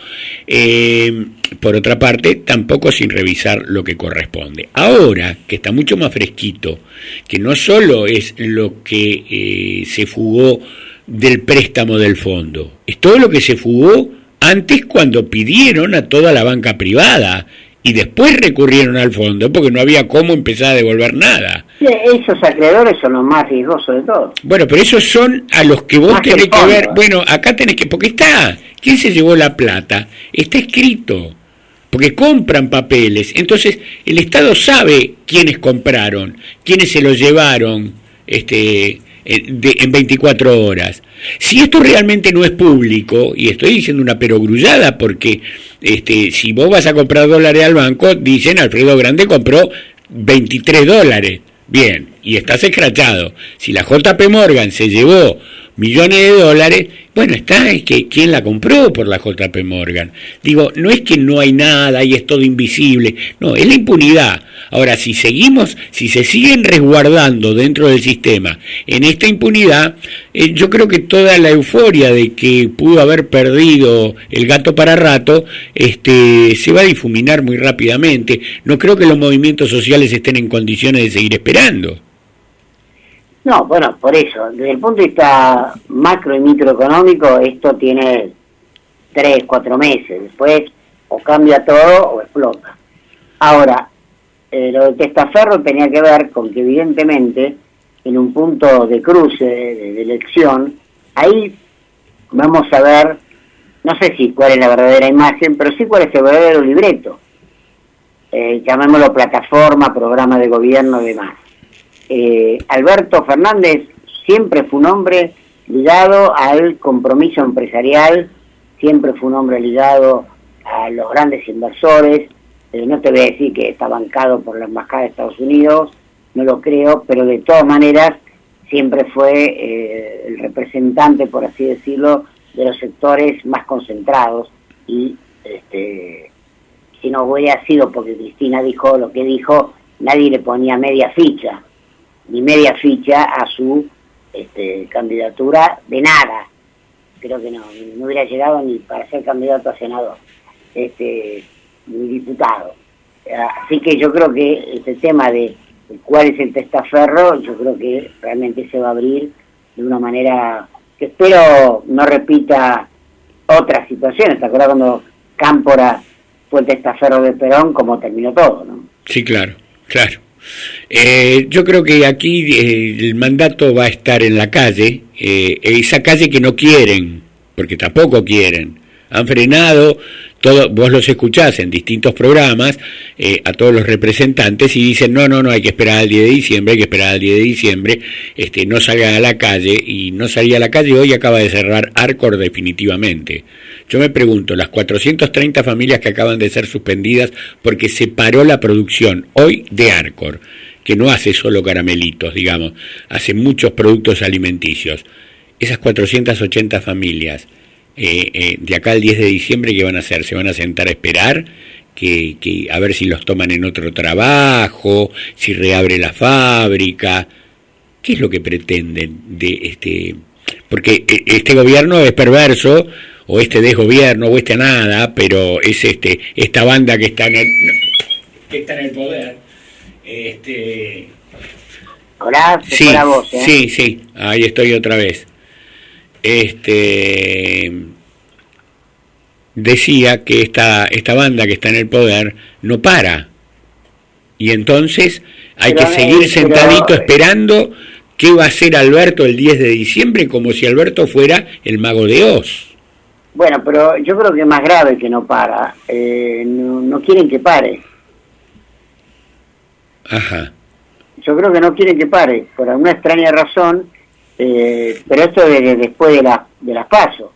eh, por otra parte, tampoco sin revisar lo que corresponde. Ahora, que está mucho más fresquito, que no solo es lo que eh, se fugó, del préstamo del fondo. Es todo lo que se fugó antes cuando pidieron a toda la banca privada y después recurrieron al fondo porque no había cómo empezar a devolver nada. Esos acreedores son los más riesgosos de todos. Bueno, pero esos son a los que vos Más que tenés que fondo. ver. Bueno, acá tenés que. Porque está. ¿Quién se llevó la plata? Está escrito. Porque compran papeles. Entonces, el Estado sabe quiénes compraron, quiénes se lo llevaron. Este de, en 24 horas. Si esto realmente no es público, y estoy diciendo una perogrullada, porque este, si vos vas a comprar dólares al banco, dicen Alfredo Grande compró 23 dólares. Bien, y estás escrachado. Si la JP Morgan se llevó millones de dólares, bueno, está, es que quién la compró por la JP Morgan. Digo, no es que no hay nada y es todo invisible, no, es la impunidad. Ahora, si seguimos, si se siguen resguardando dentro del sistema en esta impunidad, eh, yo creo que toda la euforia de que pudo haber perdido el gato para rato, este, se va a difuminar muy rápidamente. No creo que los movimientos sociales estén en condiciones de seguir esperando. No, bueno, por eso, desde el punto de vista macro y microeconómico, esto tiene tres, cuatro meses. Después o cambia todo o explota. Ahora, eh, lo de Testaferro tenía que ver con que evidentemente en un punto de cruce de, elección, ahí vamos a ver, no sé si cuál es la verdadera imagen, pero sí cuál es el verdadero libreto. Eh, llamémoslo plataforma, programa de gobierno, demás. Eh, Alberto Fernández siempre fue un hombre ligado al compromiso empresarial, siempre fue un hombre ligado a los grandes inversores. Eh, no te voy a decir que está bancado por la Embajada de Estados Unidos, no lo creo, pero de todas maneras siempre fue eh, el representante, por así decirlo, de los sectores más concentrados y este, si no hubiera sido porque Cristina dijo lo que dijo, nadie le ponía media ficha, ni media ficha a su este, candidatura de nada. Creo que no, no hubiera llegado ni para ser candidato a senador, este, ni diputado. Así que yo creo que este tema de cuál es el testaferro, yo creo que realmente se va a abrir de una manera que espero no repita otras situaciones. ¿Te acuerdas cuando Cámpora fue el testaferro de Perón, como terminó todo, no? Sí, claro, claro. Eh, yo creo que aquí eh, el mandato va a estar en la calle, eh, esa calle que no quieren, porque tampoco quieren. Han frenado, todo, vos los escuchás en distintos programas, eh, a todos los representantes y dicen, no, no, no, hay que esperar al 10 de diciembre, hay que esperar al 10 de diciembre, este, no salgan a la calle y no salía a la calle, hoy acaba de cerrar Arcor definitivamente. Yo me pregunto, las 430 familias que acaban de ser suspendidas porque se paró la producción hoy de Arcor, que no hace solo caramelitos, digamos, hace muchos productos alimenticios. Esas 480 familias, eh, eh, de acá al 10 de diciembre, ¿qué van a hacer? ¿Se van a sentar a esperar? Que, que, a ver si los toman en otro trabajo, si reabre la fábrica. ¿Qué es lo que pretenden de este? Porque eh, este gobierno es perverso, o este desgobierno, o este nada, pero es este esta banda que está en el, que está en el poder. Este, Hola, sí, voz, ¿eh? sí, sí, ahí estoy otra vez. Este decía que esta, esta banda que está en el poder no para. Y entonces hay Pero, que eh, seguir pero- sentadito esperando qué va a hacer Alberto el 10 de diciembre, como si Alberto fuera el mago de Oz. Bueno, pero yo creo que es más grave que no para. Eh, no, no quieren que pare. Ajá. Yo creo que no quieren que pare, por alguna extraña razón, eh, pero esto desde después de, la, de las pasos.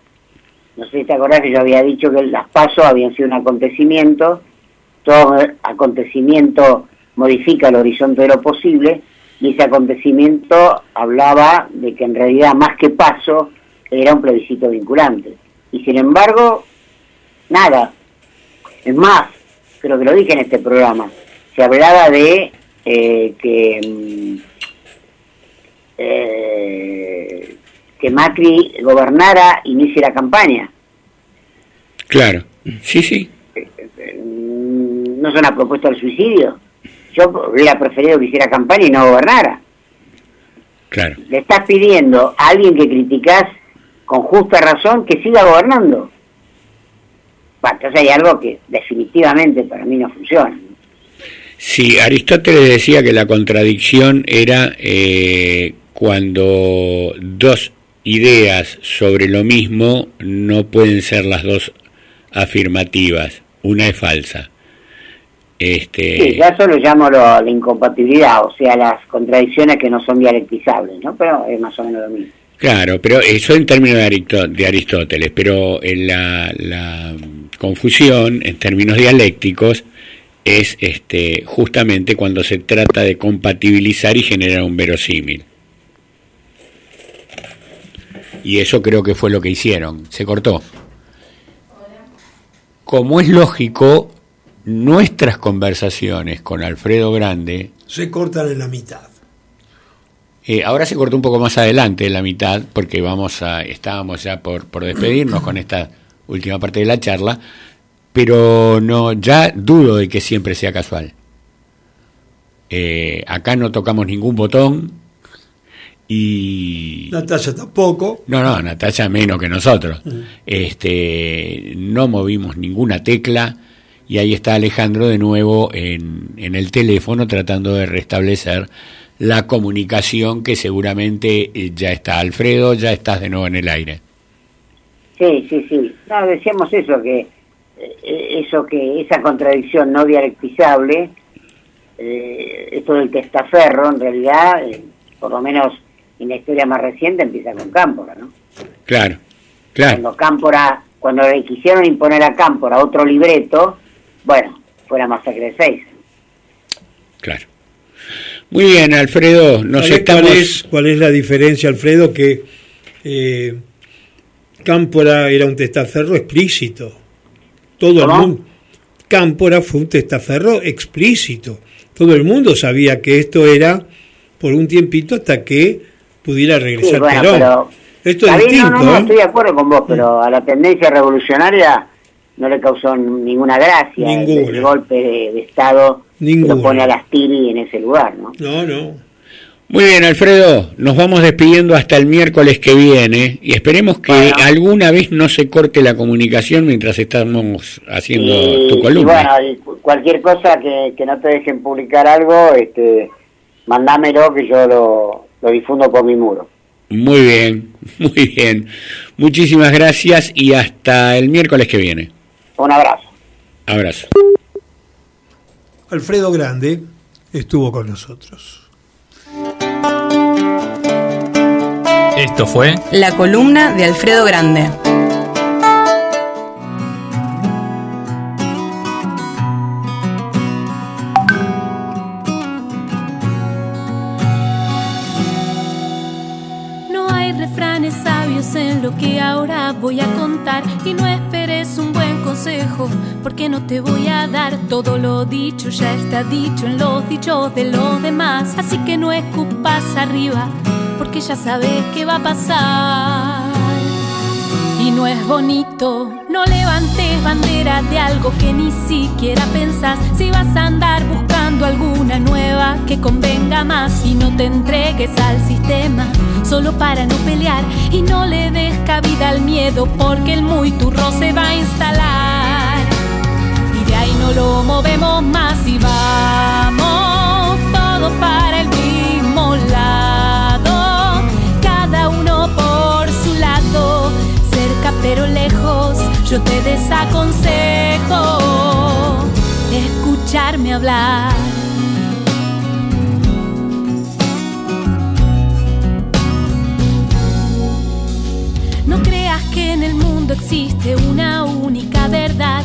No sé si te acordás que yo había dicho que las pasos habían sido un acontecimiento, todo acontecimiento modifica el horizonte de lo posible, y ese acontecimiento hablaba de que en realidad más que paso era un plebiscito vinculante. Y sin embargo, nada. Es más, creo que lo dije en este programa, se hablaba de eh, que, mm, eh, que Macri gobernara y no hiciera campaña. Claro. Sí, sí. Mm, ¿No es una propuesta del suicidio? Yo hubiera preferido que hiciera campaña y no gobernara. Claro. Le estás pidiendo a alguien que criticás con justa razón que siga gobernando. Bueno, entonces hay algo que definitivamente para mí no funciona. Sí, Aristóteles decía que la contradicción era eh, cuando dos ideas sobre lo mismo no pueden ser las dos afirmativas. Una es falsa. Este, Sí, ya eso lo llamo lo- la incompatibilidad, o sea, las contradicciones que no son dialectizables, ¿no? Pero es más o menos lo mismo. Claro, pero eso en términos de, de Aristóteles, pero en la, la confusión en términos dialécticos es este, justamente cuando se trata de compatibilizar y generar un verosímil. Y eso creo que fue lo que hicieron. Se cortó. Como es lógico, nuestras conversaciones con Alfredo Grande Se cortan en la mitad. eh, ahora se cortó un poco más adelante la mitad porque vamos a estábamos ya por, por despedirnos con esta última parte de la charla, pero no ya dudo de que siempre sea casual. Eh, acá no tocamos ningún botón y Natalia tampoco. no, no, Natalia menos que nosotros. Este, no movimos ninguna tecla y ahí está Alejandro de nuevo en, en el teléfono tratando de restablecer la comunicación que seguramente eh, ya está. Alfredo, ya estás de nuevo en el aire. Sí, sí, sí. No, decíamos eso, que eso que esa contradicción no dialectizable, eh, esto del testaferro, en realidad, eh, por lo menos en la historia más reciente, empieza con Cámpora, ¿no? Claro, claro. Cuando Cámpora, cuando le quisieron imponer a Cámpora otro libreto, bueno, fue la masacre de seis. Claro. Muy bien, Alfredo, nos ¿Cuál es- estamos... ¿Cuál es, cuál es la diferencia, Alfredo? Que eh, Cámpora era un testaferro explícito. Todo el mundo. Cámpora fue un testaferro explícito. Todo el mundo sabía que esto era por un tiempito hasta que pudiera Sí, regresar bueno, Perón. pero... Esto es distinto. no, no, no, ¿eh? estoy de acuerdo con vos, pero a la tendencia revolucionaria no le causó ninguna gracia el- golpe de, de Estado que Ninguna. lo pone a las Tiri en ese lugar, ¿no? No, no. Muy bien, Alfredo, nos vamos despidiendo hasta el miércoles que viene y esperemos que Bueno. alguna vez no se corte la comunicación mientras estamos haciendo y, tu y columna. bueno, y cu- cualquier cosa que, que no te dejen publicar algo, este, mandámelo que yo lo, lo difundo por mi muro. Muy bien, muy bien. Muchísimas gracias y hasta el miércoles que viene. Un abrazo. Abrazo. Alfredo Grande estuvo con nosotros. Esto fue La columna de Alfredo Grande. No hay refranes sabios en lo que ahora voy a contar y no buen porque no te voy a dar todo lo dicho ya está dicho en los dichos de los demás así que no escupas arriba porque ya sabes qué va a pasar y no es bonito. No levantes bandera de algo que ni siquiera pensás. Si vas a andar buscando alguna nueva que convenga más y no te entregues al sistema solo para no pelear y no le des cabida al miedo porque el muy turro se va a instalar. No lo movemos más y vamos todos para el mismo lado, cada uno por su lado, cerca pero lejos, yo te desaconsejo escucharme hablar. No creas que en el mundo existe una única verdad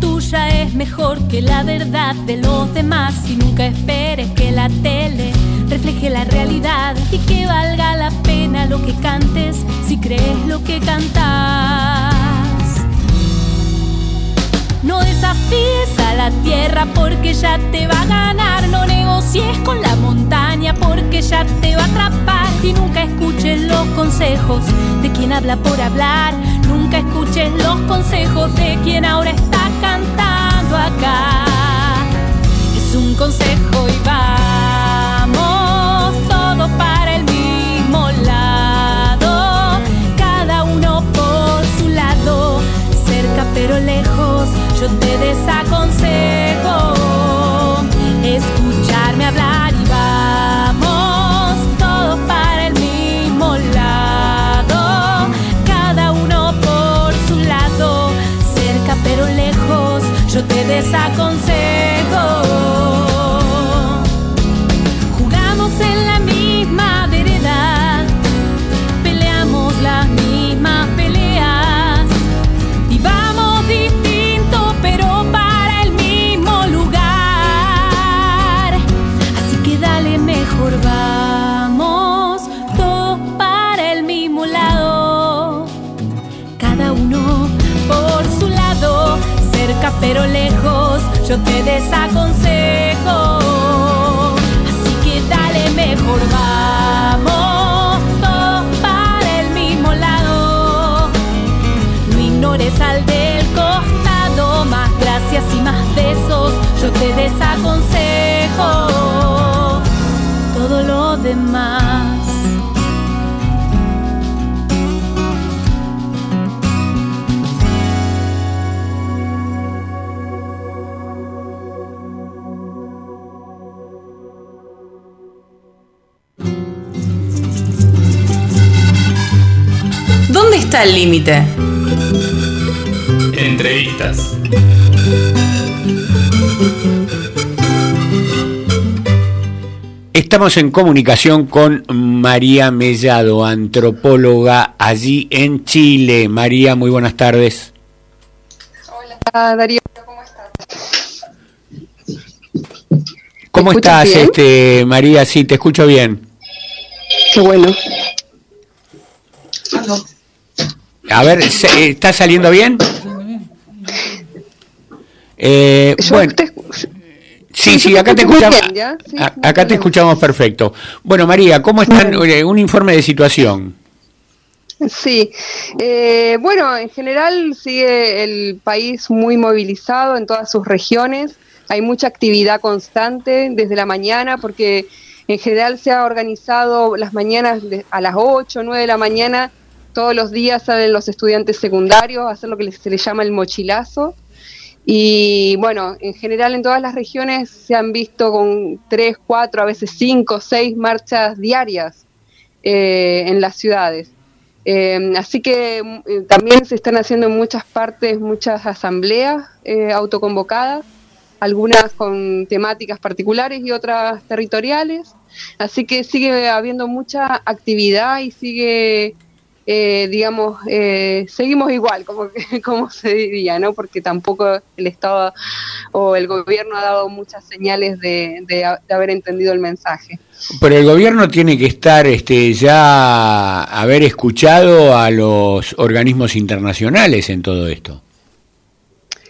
tuya es mejor que la verdad de los demás y nunca esperes que la tele refleje la realidad y que valga la pena lo que cantes si crees lo que cantas. No desafíes a la tierra porque ya te va a ganar. No negocies con la montaña porque ya te va a atrapar. Y nunca escuches los consejos de quien habla por hablar. Nunca escuches los consejos de quien ahora está cantando acá. Es un consejo y vamos todos para el mismo lado. Cada uno por su lado, cerca pero lejos. Yo te desaconsejo escucharme hablar y vamos todos para el mismo lado. Cada uno por su lado, cerca pero lejos. Yo te desaconsejo. Pero lejos yo te desaconsejo. Así que dale mejor vamos para el mismo lado. No ignores al del costado, más gracias y más besos yo te desaconsejo. Todo lo demás. Está el límite? Entrevistas. Estamos en comunicación con María Mellado, antropóloga allí en Chile. María, muy buenas tardes. Hola Darío, ¿Cómo ¿Me escuchas estás, bien? este, María? Sí, te escucho bien. qué bueno. A ver, se- ¿está saliendo bien? Eh, bueno, sí, sí, acá te escuchamos. Acá te escuchamos perfecto. Bueno, María, ¿cómo están? Eh, Un informe de situación. Sí, eh, bueno, en general sigue el país muy movilizado en todas sus regiones. Hay mucha actividad constante desde la mañana porque en general se ha organizado las mañanas de- a las 8, 9 de la mañana. Todos los días salen los estudiantes secundarios a hacer lo que se les llama el mochilazo. Y bueno, en general en todas las regiones se han visto con tres, cuatro, a veces cinco, seis marchas diarias eh, en las ciudades. Eh, así que eh, también se están haciendo en muchas partes muchas asambleas autoconvocadas, algunas con temáticas particulares y otras territoriales. Así que sigue habiendo mucha actividad y sigue, eh, digamos, eh, seguimos igual, como, como se diría, ¿no? Porque tampoco el Estado o el gobierno ha dado muchas señales de, de- de haber entendido el mensaje. Pero el gobierno tiene que estar este, ya haber escuchado a los organismos internacionales en todo esto.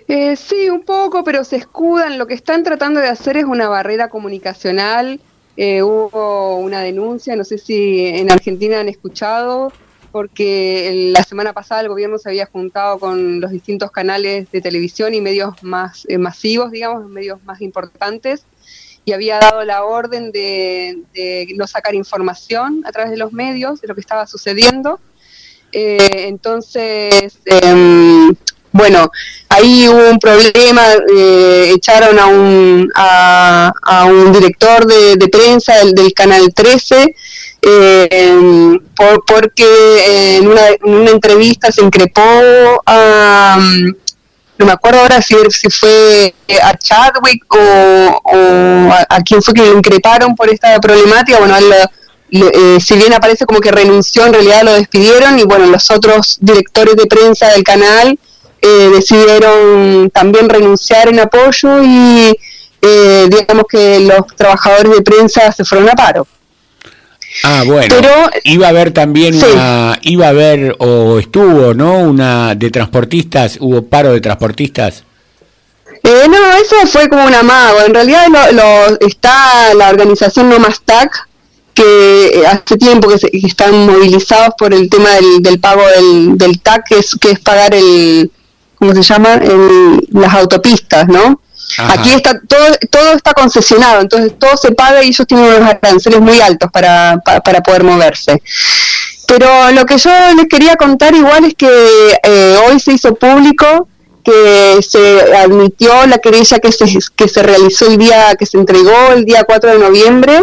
Eh, sí, un poco, pero se escudan. Lo que están tratando de hacer es una barrera comunicacional. Eh, hubo una denuncia, no sé si en Argentina han escuchado, porque la semana pasada el gobierno se había juntado con los distintos canales de televisión y medios más eh, masivos, digamos, medios más importantes, y había dado la orden de, no sacar información a través de los medios de lo que estaba sucediendo. Eh, entonces, em, bueno, ahí hubo un problema, eh, echaron a un, a, un director de, prensa del Canal 13, eh, por- porque eh, en, una, en una entrevista se increpó a... mm, no me acuerdo ahora si, fue a Chadwick o, a, a quién fue que lo increparon por esta problemática. Bueno, él, le- eh, si bien aparece como que renunció, en realidad lo despidieron y bueno, los otros directores de prensa del canal eh, decidieron también renunciar en apoyo y eh, digamos que los trabajadores de prensa se fueron a paro. Ah, bueno. Pero- iba a haber también Sí. una, iba a haber o estuvo, ¿no? Una de transportistas, hubo paro de transportistas. Eh, no, eso fue como un amago. En realidad lo, lo- está la organización No Más TAC, que eh, hace tiempo que, se- que están movilizados por el tema del, del pago del, del TAC, que es, que es pagar el, ¿cómo se llama? El- las autopistas, ¿no? Ajá. Aquí está todo, todo está concesionado, entonces todo se paga y ellos tienen unos aranceles muy altos para, pa- para poder moverse. Pero lo que yo les quería contar igual es que eh, hoy se hizo público que se admitió la querella que se, que se realizó el día, que se entregó el día 4 de noviembre,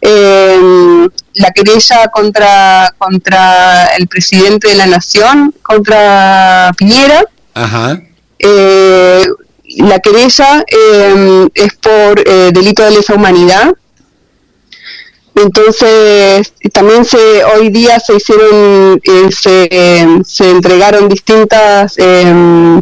eh, la querella contra, contra el presidente de la nación, contra Piñera. Ajá. Eh, la querella eh, es por eh, delito de lesa humanidad. Entonces, también se hoy día se hicieron, eh, se, eh, se entregaron distintas eh,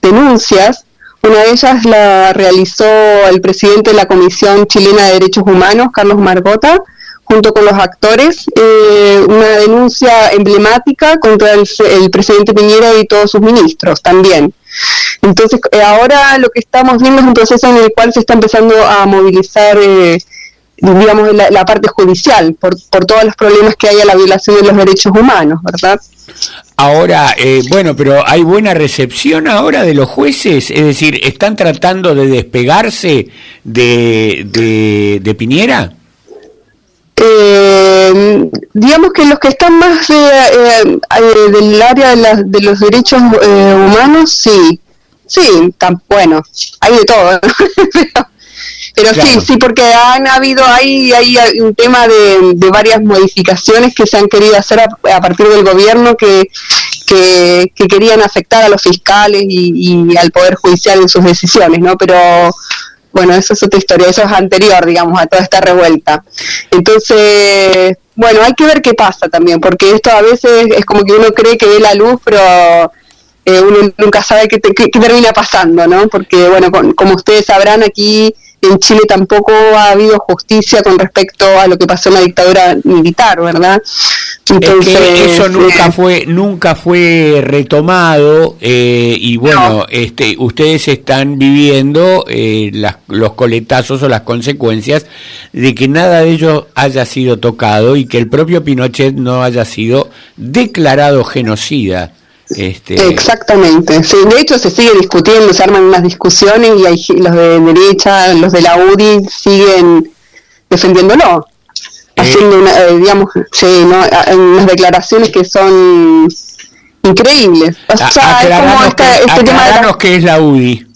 denuncias. Una de ellas la realizó el presidente de la Comisión Chilena de Derechos Humanos, Carlos Margota, junto con los actores, eh, una denuncia emblemática contra el, el presidente Piñera y todos sus ministros también. Entonces, eh, ahora lo que estamos viendo es un proceso en el cual se está empezando a movilizar, eh, digamos, la, la parte judicial por, por todos los problemas que hay a la violación de los derechos humanos, ¿verdad? Ahora, eh, bueno, pero hay buena recepción ahora de los jueces, es decir, ¿están tratando de despegarse de, de, de Piñera? Eh, digamos que los que están más eh, eh, eh, del área de, las- de los derechos eh, humanos, sí, sí, tan, bueno, hay de todo, ¿no? pero, pero sí, Claro. sí, porque han habido ahí, hay un tema de, de varias modificaciones que se han querido hacer a, a partir del gobierno que, que, que querían afectar a los fiscales y, y al Poder Judicial en sus decisiones, ¿no? Pero bueno, eso es otra historia, eso es anterior, digamos, a toda esta revuelta. Entonces, bueno, hay que ver qué pasa también, porque esto a veces es como que uno cree que ve la luz, pero eh, uno nunca sabe qué, te- qué- qué termina pasando, ¿no? Porque, bueno, con- como ustedes sabrán, aquí en Chile tampoco ha habido justicia con respecto a lo que pasó en la dictadura militar, ¿verdad? Es que eso eh, nunca fue nunca fue retomado eh, y bueno, este, ustedes están viviendo eh, las- los coletazos o las consecuencias de que nada de ello haya sido tocado y que el propio Pinochet no haya sido declarado genocida. Este, Exactamente, sí, de hecho se sigue discutiendo, se arman unas discusiones y hay los de derecha, los de la UDI siguen defendiéndolo, haciendo una, eh, digamos, sí, ¿no? Unas declaraciones que son increíbles. O sea, es como que- este tema de la- qué es la UDI.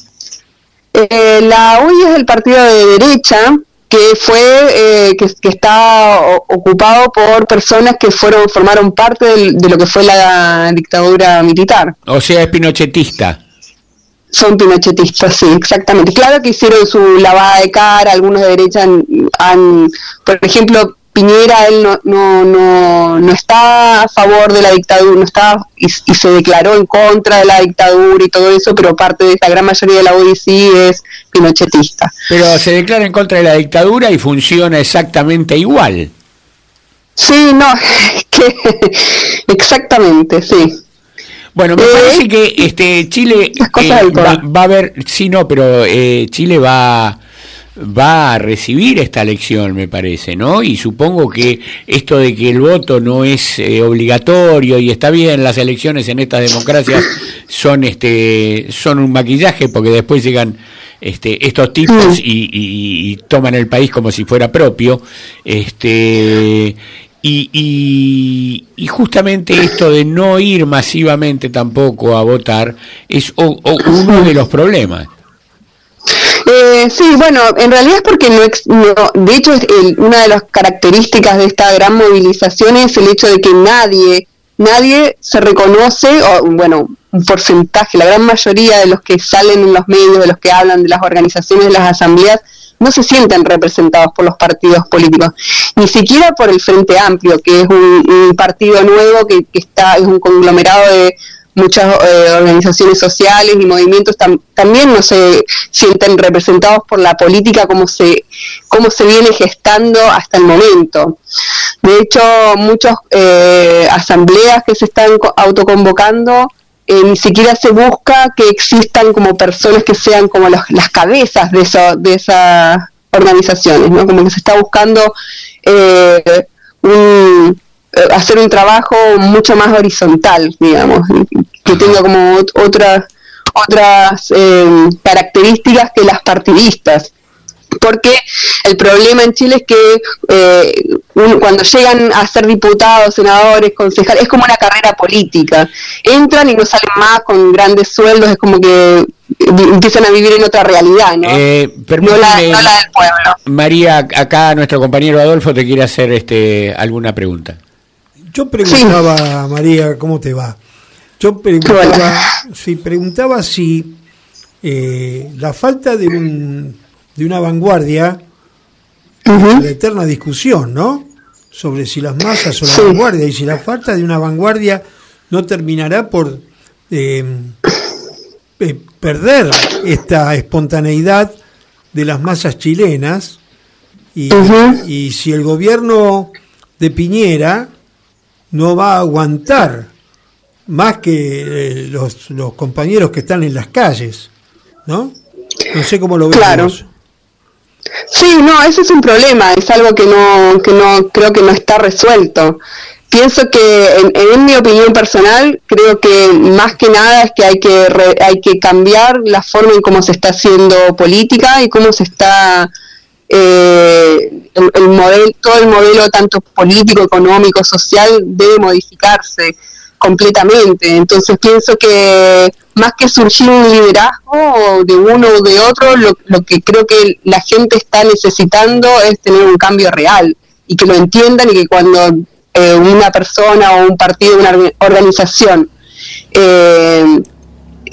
Eh, la UDI es el partido de derecha que fue eh, que, que está ocupado por personas que fueron formaron parte del- de lo que fue la dictadura militar. O sea, es pinochetista. Son pinochetistas, sí, exactamente. Claro que hicieron su lavada de cara, algunos de derecha han, han- por ejemplo, Piñera, él no, no, no, no está a favor de la dictadura, no está y, y se declaró en contra de la dictadura y todo eso, pero parte de la gran mayoría de la sí es pinochetista. Pero se declara en contra de la dictadura y funciona exactamente igual. Sí, no, es que exactamente, sí. Bueno, me parece que este Chile eh, va, va a haber, sí, no, pero eh, Chile va va a recibir esta elección, me parece, ¿no? Y supongo que esto de que el voto no es eh, obligatorio y está bien, las elecciones en estas democracias son este son un maquillaje porque después llegan este, estos tipos y, y- toman el país como si fuera propio, este y, y, y justamente esto de no ir masivamente tampoco a votar es o uno de los problemas. Eh, sí, bueno, en realidad es porque no, no- de hecho es una de las características de esta gran movilización es el hecho de que nadie, nadie se reconoce, o bueno, un porcentaje, la gran mayoría de los que salen en los medios, de los que hablan de las organizaciones, de las asambleas, no se sienten representados por los partidos políticos, ni siquiera por el Frente Amplio, que es un, un partido nuevo que, que está, es un conglomerado de muchas eh, organizaciones sociales y movimientos tam- también no se sienten representados por la política como se cómo se viene gestando hasta el momento. De hecho, muchas eh, asambleas que se están co- autoconvocando eh, ni siquiera se busca que existan como personas que sean como los- las cabezas de, eso, de esas organizaciones, ¿no? Como que se está buscando eh, un, hacer un trabajo mucho más horizontal, digamos, que tenga como ot- otras otras eh, características que las partidistas. Porque el problema en Chile es que eh, un- cuando llegan a ser diputados, senadores, concejales, es como una carrera política. Entran y no salen más con grandes sueldos, es como que vi- empiezan a vivir en otra realidad, ¿no? Eh, no, la, no la del pueblo. María, acá nuestro compañero Adolfo te quiere hacer este alguna pregunta. Yo preguntaba, María, ¿cómo te va? Yo preguntaba, sí, preguntaba si eh, la falta de, un, de una vanguardia, la eterna discusión, ¿no? Sobre si las masas o la vanguardia, y si la falta de una vanguardia no terminará por eh, eh, perder esta espontaneidad de las masas chilenas, y, y si el gobierno de Piñera no va a aguantar más que eh, los, los compañeros que están en las calles, ¿no? No sé cómo lo ves. Claro. vos. Sí, no, ese es un problema, es algo que no, que no creo que no está resuelto. Pienso que, en, en mi opinión personal, creo que más que nada es que hay que re- hay que cambiar la forma en cómo se está haciendo política y cómo se está eh, el, el todo el modelo tanto político, económico, social debe modificarse completamente. Entonces pienso que más que surgir un liderazgo de uno o de otro, lo, lo que creo que la gente está necesitando es tener un cambio real y que lo entiendan y que cuando eh, una persona o un partido, una orga- organización eh,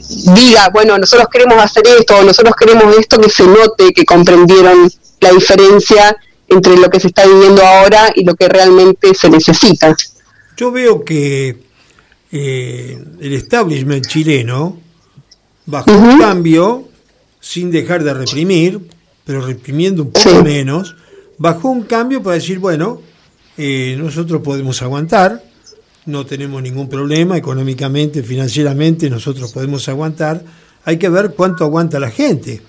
diga, bueno, nosotros queremos hacer esto o nosotros queremos esto, que se note que comprendieron la diferencia entre lo que se está viviendo ahora y lo que realmente se necesita. Yo veo que eh, el establishment chileno bajó un cambio sin dejar de reprimir, pero reprimiendo un poco menos, bajó un cambio para decir, bueno, eh, nosotros podemos aguantar, no tenemos ningún problema económicamente, financieramente, nosotros podemos aguantar, hay que ver cuánto aguanta la gente.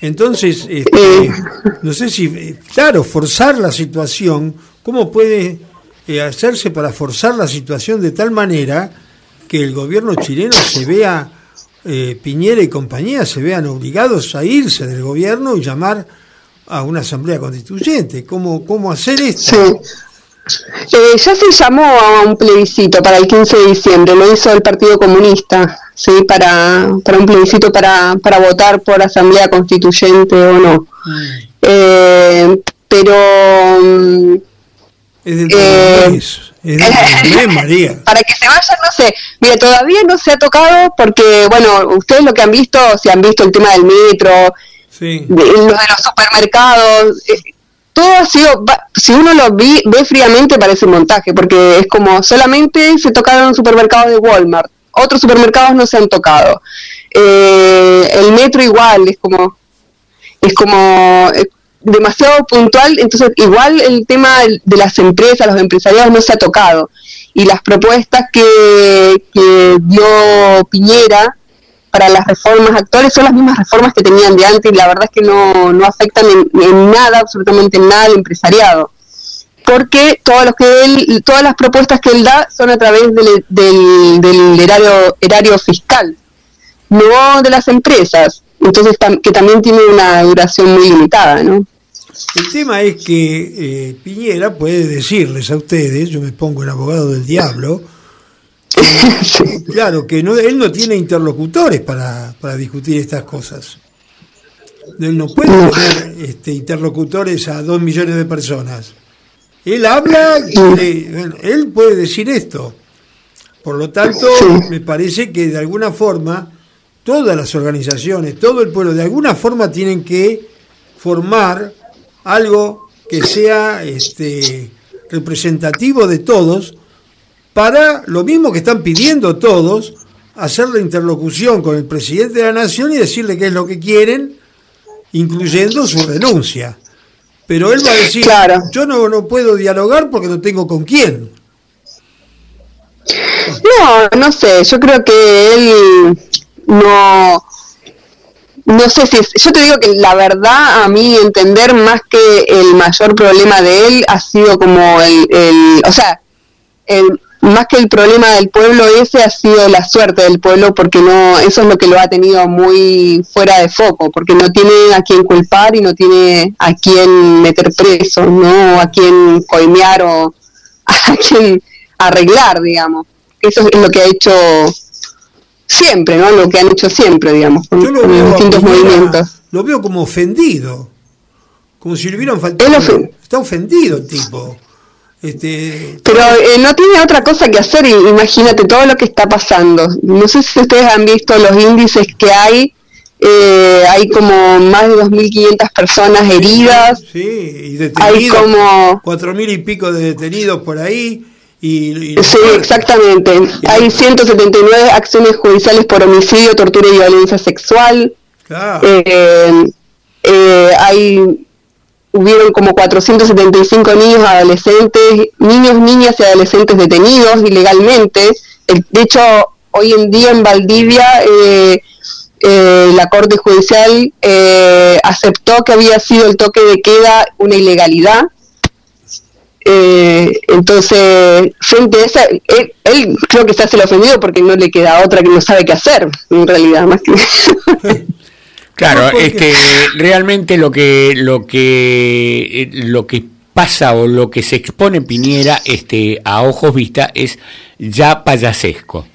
Entonces, este, no sé si, eh, claro, forzar la situación, ¿cómo puede eh, hacerse para forzar la situación de tal manera que el gobierno chileno se vea, eh, Piñera y compañía, se vean obligados a irse del gobierno y llamar a una asamblea constituyente? ¿Cómo, cómo hacer esto? Eh, ya se llamó a un plebiscito para el 15 de diciembre, lo hizo el Partido Comunista, ¿sí? para, para un plebiscito para, para votar por asamblea constituyente o no. Eh, pero mm, Es del Eh, 2010, es del 2010, María. para que se vayan, no sé, mira, todavía no se ha tocado porque, bueno, ustedes lo que han visto, si han visto el tema del metro, Sí. de, lo de los supermercados, eh, todo ha sido, si uno lo vi- ve fríamente parece montaje, porque es como solamente se tocaron supermercados de Walmart, otros supermercados no se han tocado. Eh, el metro igual, es como, es como eh, demasiado puntual, entonces igual el tema de las empresas, los empresariados no se ha tocado. Y las propuestas que, que dio Piñera para las reformas actuales son las mismas reformas que tenían de antes y la verdad es que no, no afectan en, en nada, absolutamente en nada al empresariado. Porque todo lo que él, todas las propuestas que él da son a través del, del, erario, erario fiscal, no de las empresas. Entonces, que también tiene una duración muy limitada, ¿no? El tema es que eh, Piñera puede decirles a ustedes, yo me pongo el abogado del diablo, claro, que no, él no tiene interlocutores para, para discutir estas cosas. Él no puede tener este, interlocutores a dos millones de personas. Él habla, y le- bueno, él puede decir esto. Por lo tanto, me parece que de alguna forma todas las organizaciones, todo el pueblo, de alguna forma tienen que formar algo que sea este, representativo de todos para lo mismo que están pidiendo todos, hacer la interlocución con el presidente de la nación y decirle qué es lo que quieren, incluyendo su renuncia. Pero él va a decir, yo no, no puedo dialogar porque no tengo con quién. No, no sé, yo creo que él no, no sé si, es- yo te digo que la verdad, a mí entender más que el mayor problema de él ha sido como el, el o sea, el, más que el problema del pueblo ese ha sido la suerte del pueblo porque no, eso es lo que lo ha tenido muy fuera de foco, porque no tiene a quién culpar y no tiene a quién meter preso, no a quién coimear o a quién arreglar, digamos. Eso es lo que ha hecho siempre, ¿no? Lo que han hecho siempre, digamos, con, Yo lo con veo, a distintos movimientos. lo veo como ofendido, como si le hubieran faltado. Está ofendido el tipo. Este, Pero eh, no tiene otra cosa que hacer, imagínate todo lo que está pasando. No sé si ustedes han visto los índices que hay, eh, hay como más de 2.500 personas heridas, Sí, y hay detenidos, como... cuatro mil y pico de detenidos por ahí. Y, y- Sí, exactamente. Hay 179 acciones judiciales por homicidio, tortura y violencia sexual. Claro. Eh, eh, hay hubieron como 475 niños, adolescentes, niños, niñas y adolescentes detenidos ilegalmente. de hecho, hoy en día en Valdivia eh, eh, la Corte Judicial eh, aceptó que había sido el toque de queda una ilegalidad. Eh, entonces, frente a esa, él, él creo que se hace el ofendido porque no le queda otra que no sabe qué hacer, en realidad, más que... Claro, No, porque- es que realmente lo que lo que eh, lo que pasa o lo que se expone Piñera este a ojos vista es ya payasesco.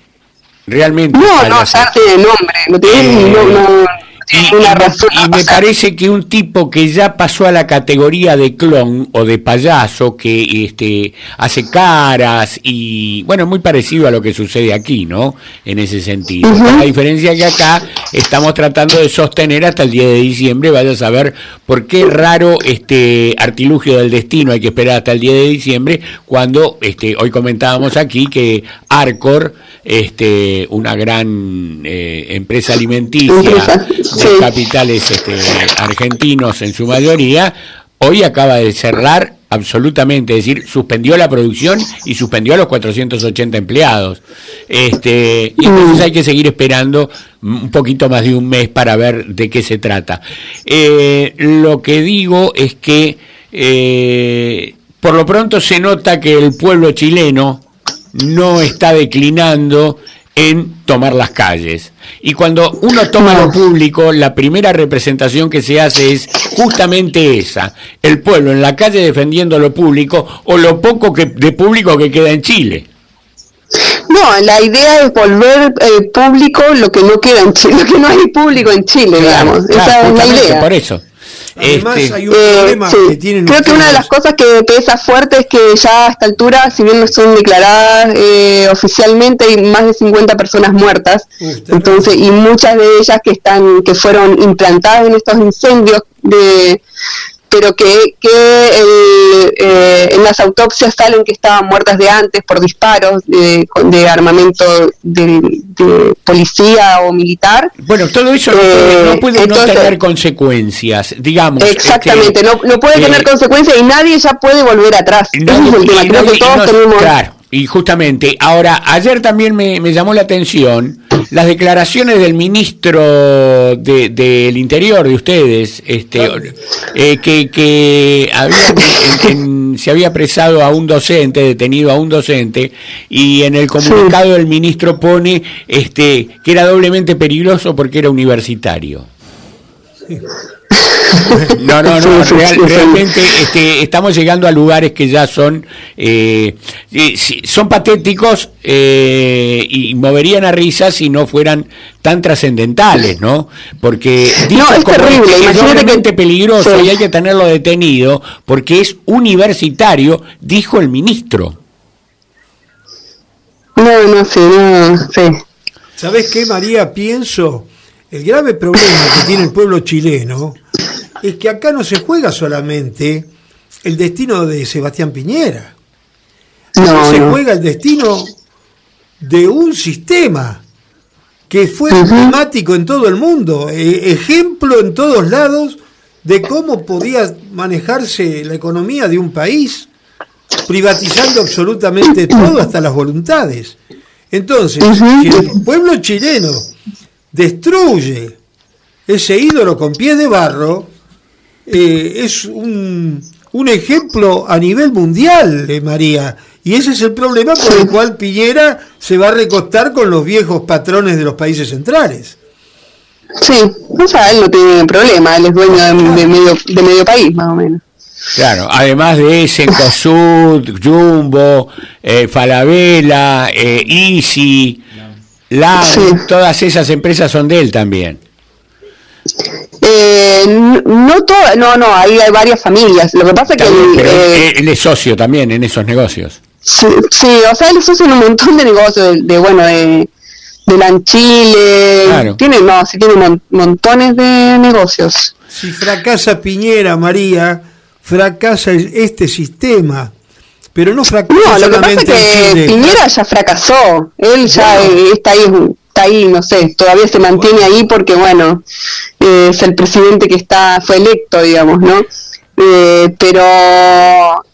Realmente No, no, payasesco. ya tiene nombre, no tiene, Eh, no, no, y, me- razón. y me parece que un tipo que ya pasó a la categoría de clon o de payaso, que este hace caras y bueno, muy parecido a lo que sucede aquí, ¿no? En ese sentido. Con La diferencia que acá estamos tratando de sostener hasta el 10 de diciembre, vaya a saber por qué raro este artilugio del destino hay que esperar hasta el 10 de diciembre, cuando este hoy comentábamos aquí que Arcor, este una gran eh, empresa alimenticia de capitales este, argentinos en su mayoría, hoy acaba de cerrar absolutamente, es decir, suspendió la producción y suspendió a los 480 empleados. Este, y entonces hay que seguir esperando un poquito más de un mes para ver de qué se trata. Eh, lo que digo es que eh, por lo pronto se nota que el pueblo chileno no está declinando en tomar las calles. Y cuando uno toma lo público, la primera representación que se hace es justamente esa, el pueblo en la calle defendiendo lo público o lo poco que, de público que queda en Chile. No, la idea es volver eh, público lo que no queda en Chile, lo que no hay público en Chile, digamos. Claro, Esa es la idea. por eso. Además, Este, hay un Eh, problema sí. que tienen Creo que una de las cosas que pesa fuerte es que ya a esta altura, si bien no son declaradas eh, oficialmente, hay más de 50 personas muertas. Entonces, y muchas de ellas que están, que fueron implantadas en estos incendios de pero que, que el, eh, en las autopsias salen que estaban muertas de antes por disparos de, de armamento de, de policía o militar. Bueno, todo eso no Eh, puede, no puede no entonces- tener consecuencias, digamos. Exactamente, este, no, no puede eh, tener consecuencias y nadie ya puede volver atrás. Ese es el tema. y Creo nadie- que y todos no- tenemos. Claro, y justamente, ahora, ayer también me, me llamó la atención las declaraciones del ministro de- del Interior de ustedes, este, eh, que, que en- en- se había apresado a un docente, detenido a un docente, y en el comunicado del ministro pone este, que era doblemente peligroso porque era universitario. No, no, no, real- realmente este, estamos llegando a lugares que ya son eh, eh, son patéticos eh, y moverían a risa si no fueran tan trascendentales, ¿no? Porque dicho es como terrible, este, es que- peligroso sí. y hay que tenerlo detenido porque es universitario, dijo el ministro. No, no sé, no sé. ¿Sabes qué, María? Pienso, el grave problema que tiene el pueblo chileno es que acá no se juega solamente el destino de Sebastián Piñera. No, se juega el destino de un sistema que fue emblemático en todo el mundo, eh, ejemplo en todos lados de cómo podía manejarse la economía de un país, privatizando absolutamente todo hasta las voluntades. Entonces, si el pueblo chileno destruye ese ídolo con pies de barro, eh, es un, un ejemplo a nivel mundial, eh, María. Y ese es el problema por el cual Piñera se va a recostar con los viejos patrones de los países centrales. Sí, o sea, él no tiene problema, él es dueño de, de medio, de medio país, más o menos. Claro, además de Sencosud, Jumbo, eh, Falabella, eh, Easy, LAN, todas esas empresas son de él también. Eh, no todas, no, no, ahí hay varias familias. Lo que pasa es que También, pero eh, él- es socio también en esos negocios. sí, sí, o sea, él socio en un montón de negocios, de, de, bueno, de, de Lanchile, Claro. tiene, no, sí tiene mon- montones de negocios. Si fracasa Piñera, María, fracasa es- este sistema. Pero no fracasa No, lo que pasa es que. Piñera ya fracasó, él ya está ahí, está ahí, no sé, todavía se mantiene ahí porque, bueno, eh, es el presidente que está, fue electo, digamos, ¿no? Eh, pero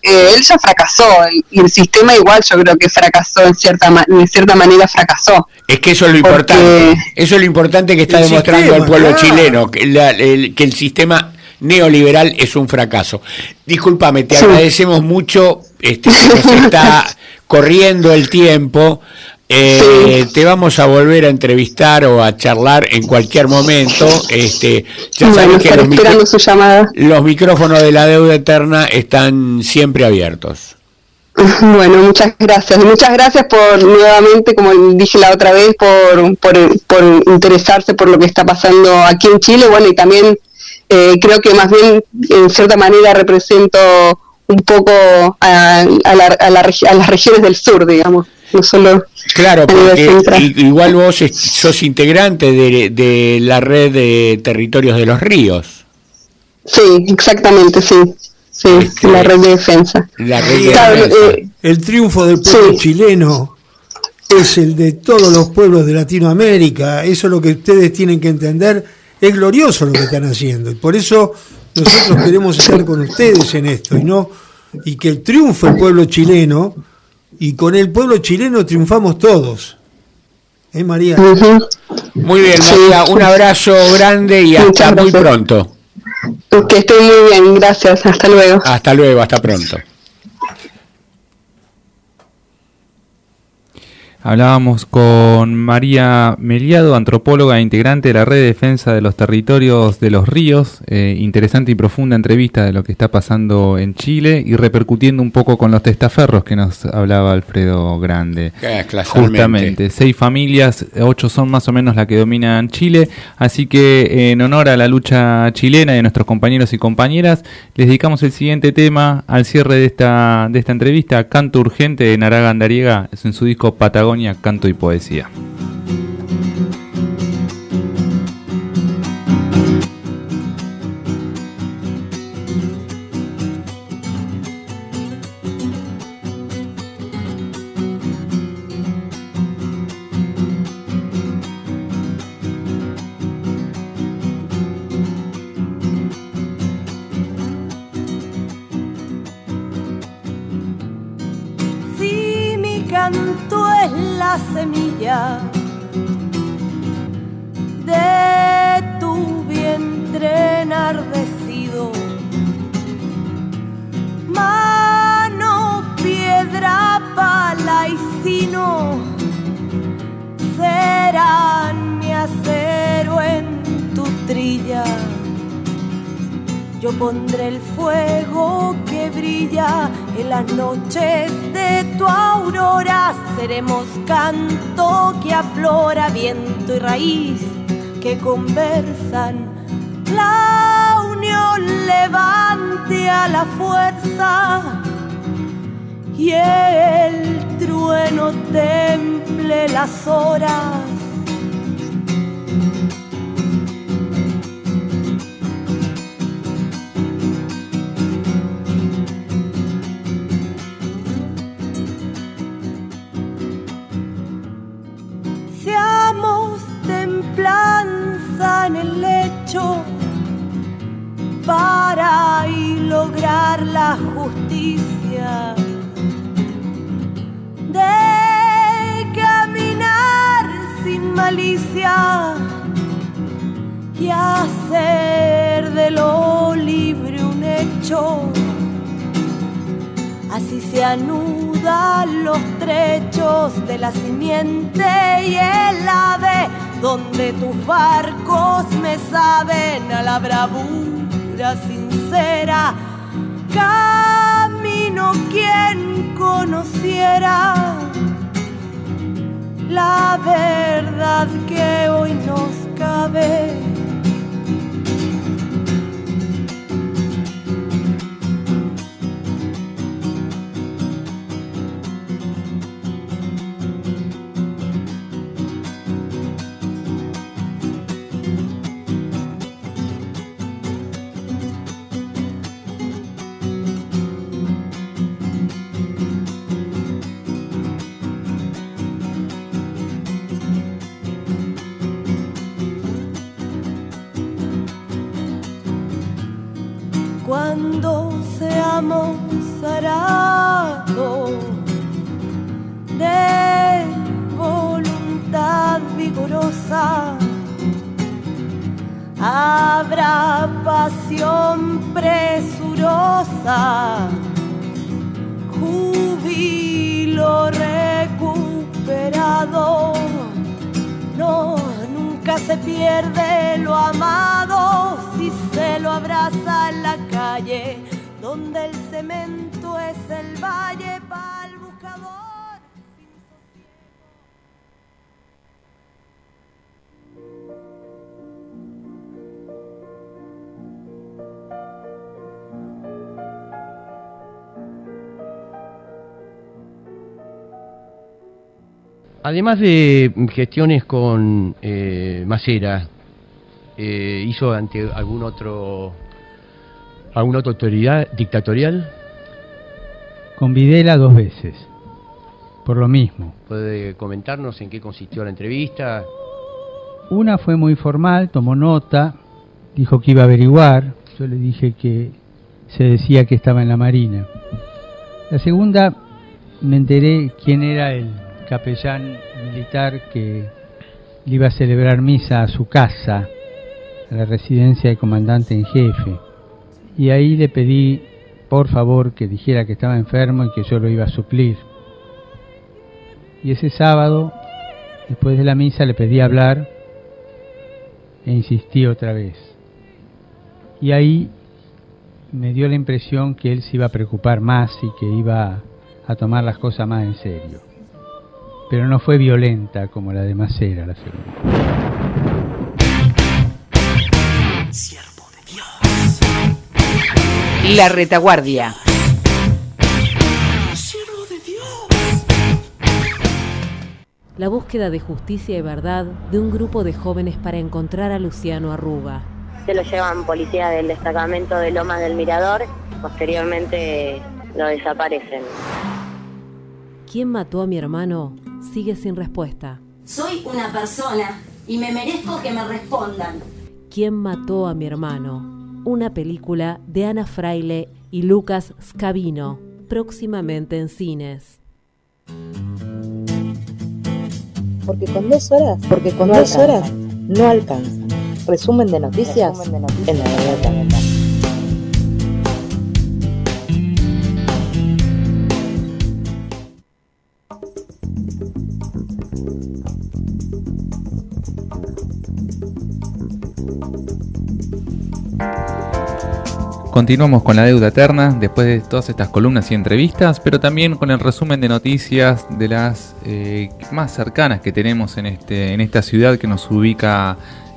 eh, él ya fracasó y el sistema igual yo creo que fracasó en cierta ma- en cierta manera fracasó Es que eso es lo importante. Eso es lo importante que está El demostrando sistema, el pueblo claro. chileno, que, la- el, que el sistema neoliberal es un fracaso. Discúlpame, te agradecemos mucho, este, nos está corriendo el tiempo. Eh, Te vamos a volver a entrevistar o a charlar en cualquier momento. Este, ya Bueno, sabes que los, micro- su llamada los micrófonos de la deuda eterna están siempre abiertos. Bueno, muchas gracias. Muchas gracias por nuevamente, como dije la otra vez, por, por, por interesarse por lo que está pasando aquí en Chile. Bueno, y también eh, creo que más bien, en cierta manera, represento un poco a, a la- a la a las regiones del sur, digamos. No solo Claro, porque igual vos es- sos integrante de, de la red de territorios de los ríos. Sí, exactamente, sí. Sí, la red de defensa. La red de Claro, defensa. eh, El triunfo del pueblo chileno es el de todos los pueblos de Latinoamérica. Eso es lo que ustedes tienen que entender. Es glorioso lo que están haciendo. Y por eso nosotros queremos estar con ustedes en esto. Y, no, y que el triunfo del pueblo chileno, y con el pueblo chileno triunfamos todos. ¿Eh, María? Muy bien, María, un abrazo grande y hasta muy pronto. Que estén muy bien, gracias. Hasta luego. Hasta luego, hasta pronto. Hablábamos con María Meliado, antropóloga e integrante de la Red de Defensa de los Territorios de los Ríos. Eh, interesante y profunda entrevista de lo que está pasando en Chile y repercutiendo un poco con los testaferros que nos hablaba Alfredo Grande. Eh. Justamente, seis familias, ocho son más o menos las que dominan Chile, así que en honor a la lucha chilena y de nuestros compañeros y compañeras, les dedicamos el siguiente tema al cierre de esta, de esta entrevista, Canto Urgente de Naraga Andariega, es en su disco Patagonia, Canto y Poesía. Además de gestiones con eh, Macera, eh, ¿hizo ante algún otro alguna otra autoridad dictatorial? Con Videla dos veces, por lo mismo. ¿Puede comentarnos en qué consistió la entrevista? Una fue muy formal, tomó nota, dijo que iba a averiguar, yo le dije que se decía que estaba en la Marina. La segunda, me enteré quién era el capellán militar que le iba a celebrar misa a su casa, a la residencia del comandante en jefe. Y ahí le pedí, por favor, que dijera que estaba enfermo y que yo lo iba a suplir. Y ese sábado, después de la misa, le pedí hablar e insistí otra vez. Y ahí me dio la impresión que él se iba a preocupar más y que iba a tomar las cosas más en serio. Pero no fue violenta como la de Macera, la segunda. La retaguardia. La búsqueda de justicia y verdad de un grupo de jóvenes para encontrar a Luciano Arruga. Se lo llevan policía del destacamento de Lomas del Mirador, posteriormente lo desaparecen. ¿Quién mató a mi hermano? Sigue sin respuesta. Soy una persona y me merezco que me respondan. ¿Quién mató a mi hermano? Una película de Ana Fraile y Lucas Scavino, próximamente en cines. Porque con dos horas, porque con No dos alcanza. horas no alcanza. Resumen de noticias, en la verdad. Continuamos con la deuda eterna después de todas estas columnas y entrevistas, pero también con el resumen de noticias de las eh, más cercanas que tenemos en, este, en esta ciudad que nos ubica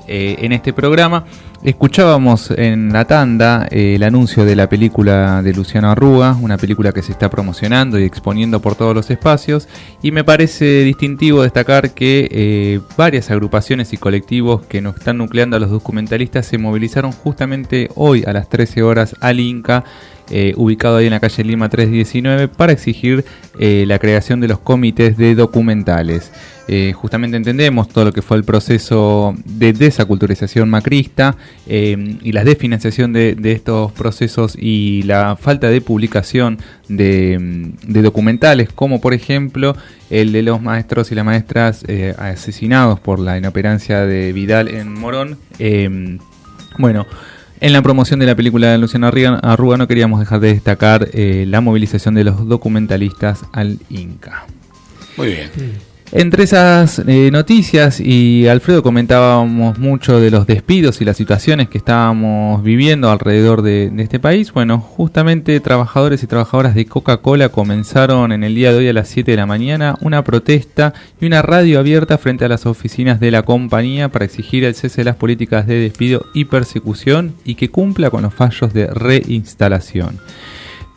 eh, en este programa. Escuchábamos en la tanda eh, el anuncio de la película de Luciano Arruga, una película que se está promocionando y exponiendo por todos los espacios, y me parece distintivo destacar que eh, varias agrupaciones y colectivos que nos están nucleando a los documentalistas se movilizaron justamente hoy a las 13 horas al Inca, ubicado ahí en la calle Lima 319, para exigir la creación de los comités de documentales. Eh, justamente entendemos todo lo que fue el proceso de desaculturización macrista eh, y la desfinanciación de, de estos procesos y la falta de publicación de, mm, de documentales, como por ejemplo el de los maestros y las maestras eh, asesinados por la inoperancia de Vidal en Morón. Eh, bueno, en la promoción de la película de Luciano Arruga, no queríamos dejar de destacar eh, la movilización de los documentalistas al Inca. Muy bien. Entre esas eh, noticias, y Alfredo comentábamos mucho de los despidos y las situaciones que estábamos viviendo alrededor de, de este país, bueno, justamente trabajadores y trabajadoras de Coca-Cola comenzaron en el día de hoy a las 7 de la mañana una protesta y una radio abierta frente a las oficinas de la compañía para exigir el cese de las políticas de despido y persecución y que cumpla con los fallos de reinstalación.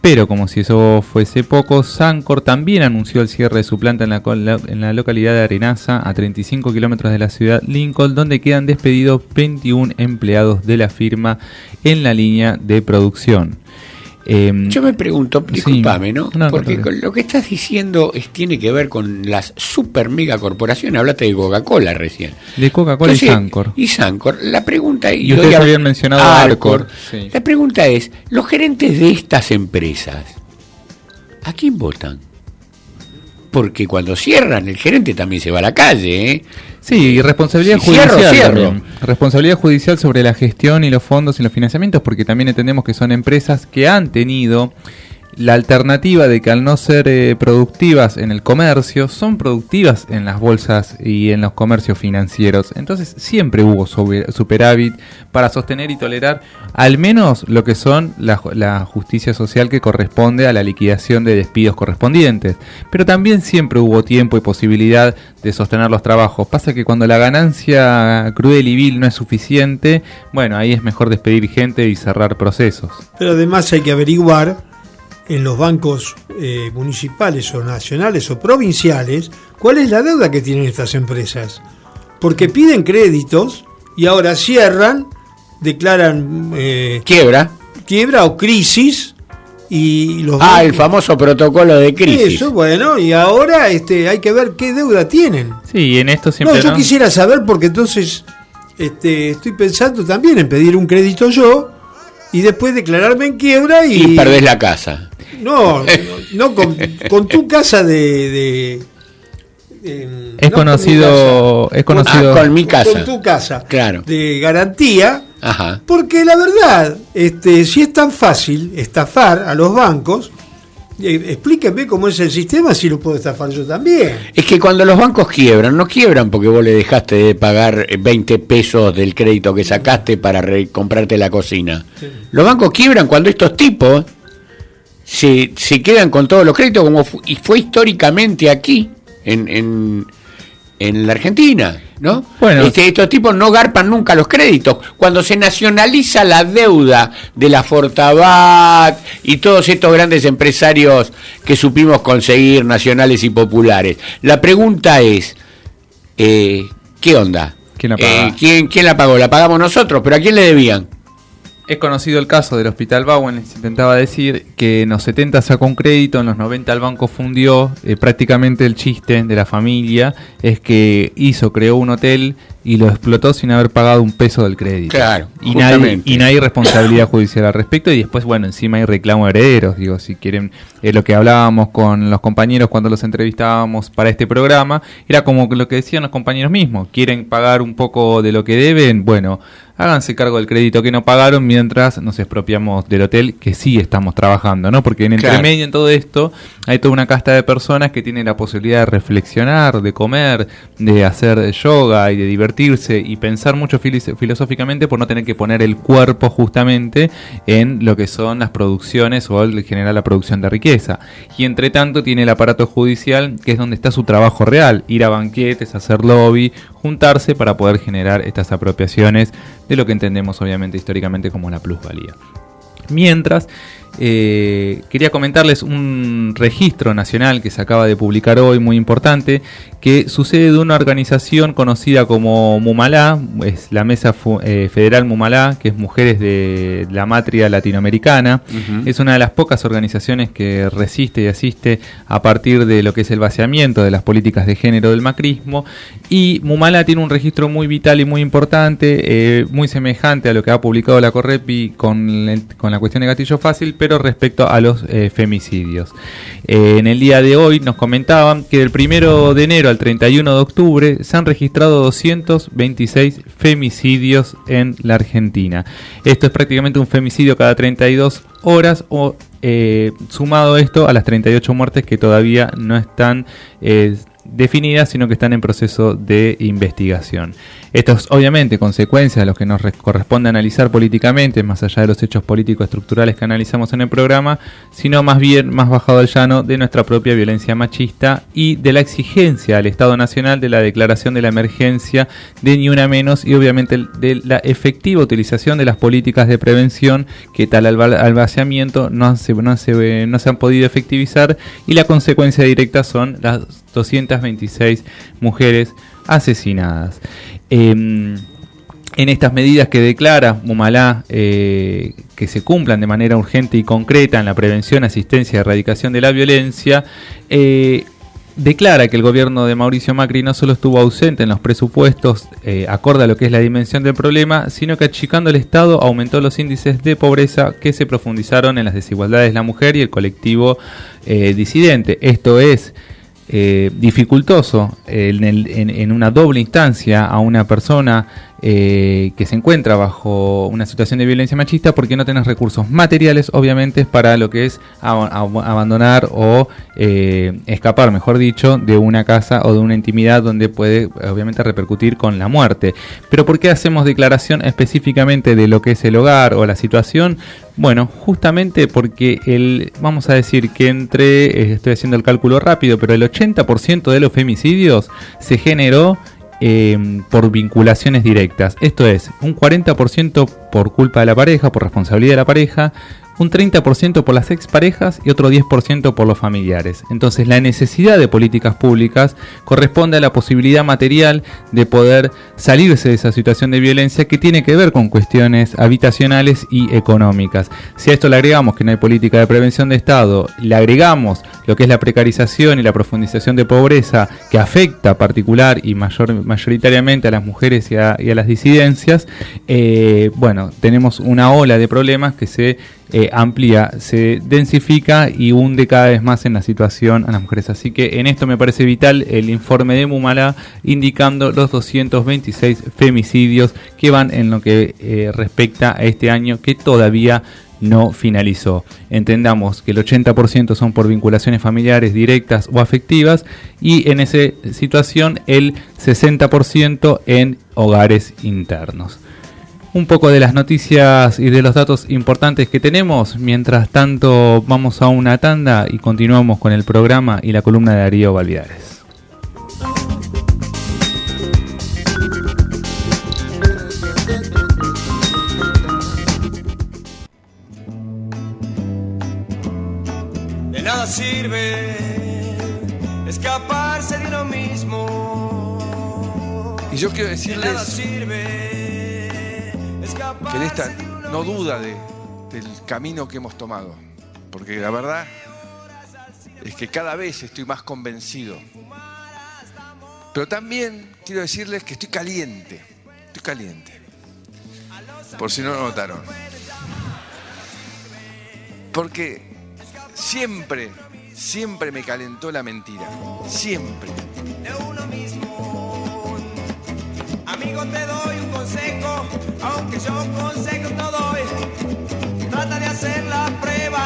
Pero como si eso fuese poco, Sancor también anunció el cierre de su planta en la, localidad de Arenaza, a 35 kilómetros de la ciudad Lincoln, donde quedan despedidos 21 empleados de la firma en la línea de producción. Em, Yo me pregunto, discúlpame, ¿no? No, no, Porque no, lo que estás diciendo es, tiene que ver con las super mega corporaciones. Hablaste de Coca-Cola recién. De Coca-Cola y Sancor. Y Sancor. La pregunta Y doy ustedes a- habían mencionado a Arcor, sí. La pregunta es, los gerentes de estas empresas, ¿a quién votan? Porque cuando cierran, el gerente también se va a la calle, ¿eh? Sí, y responsabilidad cierro, judicial. cierro. también. Responsabilidad judicial sobre la gestión y los fondos y los financiamientos, porque también entendemos que son empresas que han tenido la alternativa de que al no ser eh, productivas en el comercio, son productivas en las bolsas y en los comercios financieros. Entonces siempre hubo superávit para sostener y tolerar al menos lo que son la, la justicia social que corresponde a la liquidación de despidos correspondientes. Pero también siempre hubo tiempo y posibilidad de sostener los trabajos. Pasa que cuando la ganancia cruel y vil no es suficiente, bueno, ahí es mejor despedir gente y cerrar procesos. Pero además hay que averiguar en los bancos eh, municipales o nacionales o provinciales cuál es la deuda que tienen estas empresas. Porque piden créditos y ahora cierran, declaran eh, quiebra, quiebra o crisis y los Ah, el bancos- famoso protocolo de crisis. Eso, bueno, y ahora este, hay que ver qué deuda tienen. Sí, y en esto No, yo ¿no? quisiera saber porque entonces este, estoy pensando también en pedir un crédito yo y después declararme en quiebra y, Y perdés la casa. No, no, con, con tu casa de... de- Es no con mi conocido- casa. es conocido- Ah, con mi casa. Con tu casa. Claro. De garantía. Ajá. Porque la verdad, este, si es tan fácil estafar a los bancos, eh, explíquenme cómo es el sistema si lo puedo estafar yo también. Es que cuando los bancos quiebran, no quiebran porque vos le dejaste de pagar eh, 20 pesos del crédito que sacaste para comprarte la cocina. Los bancos quiebran cuando estos tipos se, se quedan con todos los créditos como fu- y fue históricamente aquí, en, en, en la Argentina. ¿No? Bueno. Este, estos tipos no garpan nunca los créditos. Cuando se nacionaliza la deuda de la Fortabat y todos estos grandes empresarios que supimos conseguir, nacionales y populares, la pregunta es, eh, ¿qué onda? ¿Quién la paga? Eh, ¿quién, quién la pagó? La pagamos nosotros, pero ¿a quién le debían? Es conocido el caso del Hospital Bowen, les intentaba decir que en los 70 sacó un crédito, en los 90 el banco fundió, eh, prácticamente el chiste de la familia es que hizo, creó un hotel y lo explotó sin haber pagado un peso del crédito. Claro, y, nadie, y no hay responsabilidad judicial al respecto y después, bueno, encima hay reclamo de herederos, digo, si quieren, eh, lo que hablábamos con los compañeros cuando los entrevistábamos para este programa, era como lo que decían los compañeros mismos, quieren pagar un poco de lo que deben, bueno, háganse cargo del crédito que no pagaron mientras nos expropiamos del hotel que sí estamos trabajando, ¿no? Porque en entre Claro. medio en todo esto hay toda una casta de personas que tienen la posibilidad de reflexionar, de comer, de hacer yoga y de divertirse y pensar mucho filosóficamente por no tener que poner el cuerpo justamente en lo que son las producciones o el generar la producción de riqueza. Y entre tanto tiene el aparato judicial que es donde está su trabajo real, ir a banquetes, hacer lobby, juntarse para poder generar estas apropiaciones de lo que entendemos obviamente históricamente como la plusvalía. Mientras, eh, quería comentarles un registro nacional que se acaba de publicar hoy, muy importante, que sucede de una organización conocida como Mumalá, es la Mesa eh, Federal Mumalá, que es Mujeres de la Matria Latinoamericana. Es una de las pocas organizaciones que resiste y asiste a partir de lo que es el vaciamiento de las políticas de género del macrismo. Y Mumalá tiene un registro muy vital y muy importante, eh, muy semejante a lo que ha publicado la Correpi con, el- con la cuestión de gatillo fácil, pero respecto a los eh, femicidios. Eh, en el día de hoy nos comentaban que del primero de enero al 31 de octubre se han registrado 226 femicidios en la Argentina. Esto es prácticamente un femicidio cada 32 horas o eh, sumado esto a las 38 muertes que todavía no están definidas, sino que están en proceso de investigación. Esto es obviamente consecuencia de lo que nos re- corresponde analizar políticamente, más allá de los hechos políticos estructurales que analizamos en el programa, sino más bien más bajado al llano de nuestra propia violencia machista y de la exigencia al Estado Nacional de la declaración de la emergencia de ni una menos y obviamente de la efectiva utilización de las políticas de prevención que tal al, va- al vaciamiento no se, no, se, no se han podido efectivizar y la consecuencia directa son las 226 mujeres asesinadas. Em, en estas medidas que declara Mumalá eh, que se cumplan de manera urgente y concreta en la prevención, asistencia y erradicación de la violencia, eh, declara que el gobierno de Mauricio Macri no solo estuvo ausente en los presupuestos eh, acorde a lo que es la dimensión del problema, sino que achicando el Estado aumentó los índices de pobreza que se profundizaron en las desigualdades de la mujer y el colectivo disidente. Esto es eh, dificultoso en, una doble instancia a una persona eh, que se encuentra bajo una situación de violencia machista porque no tenés recursos materiales, obviamente, para lo que es ab- ab- abandonar o eh, escapar, mejor dicho, de una casa o de una intimidad donde puede, obviamente, repercutir con la muerte. Pero ¿por qué hacemos declaración específicamente de lo que es el hogar o la situación? Bueno, justamente porque el, vamos a decir que entre, eh, estoy haciendo el cálculo rápido, pero el 80% de los femicidios se generó eh, por vinculaciones directas. Esto es, un 40% por culpa de la pareja, por responsabilidad de la pareja, un 30% por las exparejas y otro 10% por los familiares. Entonces la necesidad de políticas públicas corresponde a la posibilidad material de poder salirse de esa situación de violencia que tiene que ver con cuestiones habitacionales y económicas. Si a esto le agregamos que no hay política de prevención de Estado, le agregamos lo que es la precarización y la profundización de pobreza que afecta particular y mayor, mayoritariamente a las mujeres y a, las disidencias, eh, bueno, tenemos una ola de problemas que se eh, amplía, se densifica y hunde cada vez más en la situación a las mujeres. Así que en esto me parece vital el informe de Mumala indicando los 226 femicidios que van en lo que eh, respecta a este año que todavía no finalizó. Entendamos que el 80% son por vinculaciones familiares directas o afectivas y en esa situación el 60% en hogares internos un poco de las noticias y de los datos importantes que tenemos. Mientras tanto, vamos a una tanda y continuamos con el programa y la columna de Darío Valvidares. De nada sirve escaparse de uno mismo. Y yo quiero De nada decirles sirve en escaparse esta no duda de- del camino que hemos tomado, porque la verdad es que cada vez estoy más convencido. Pero también quiero decirles que estoy caliente, estoy caliente, por si no lo notaron. Porque siempre, siempre me calentó la mentira, siempre. Amigo, te doy un consejo, aunque yo consejos no doy. Trata de hacer la prueba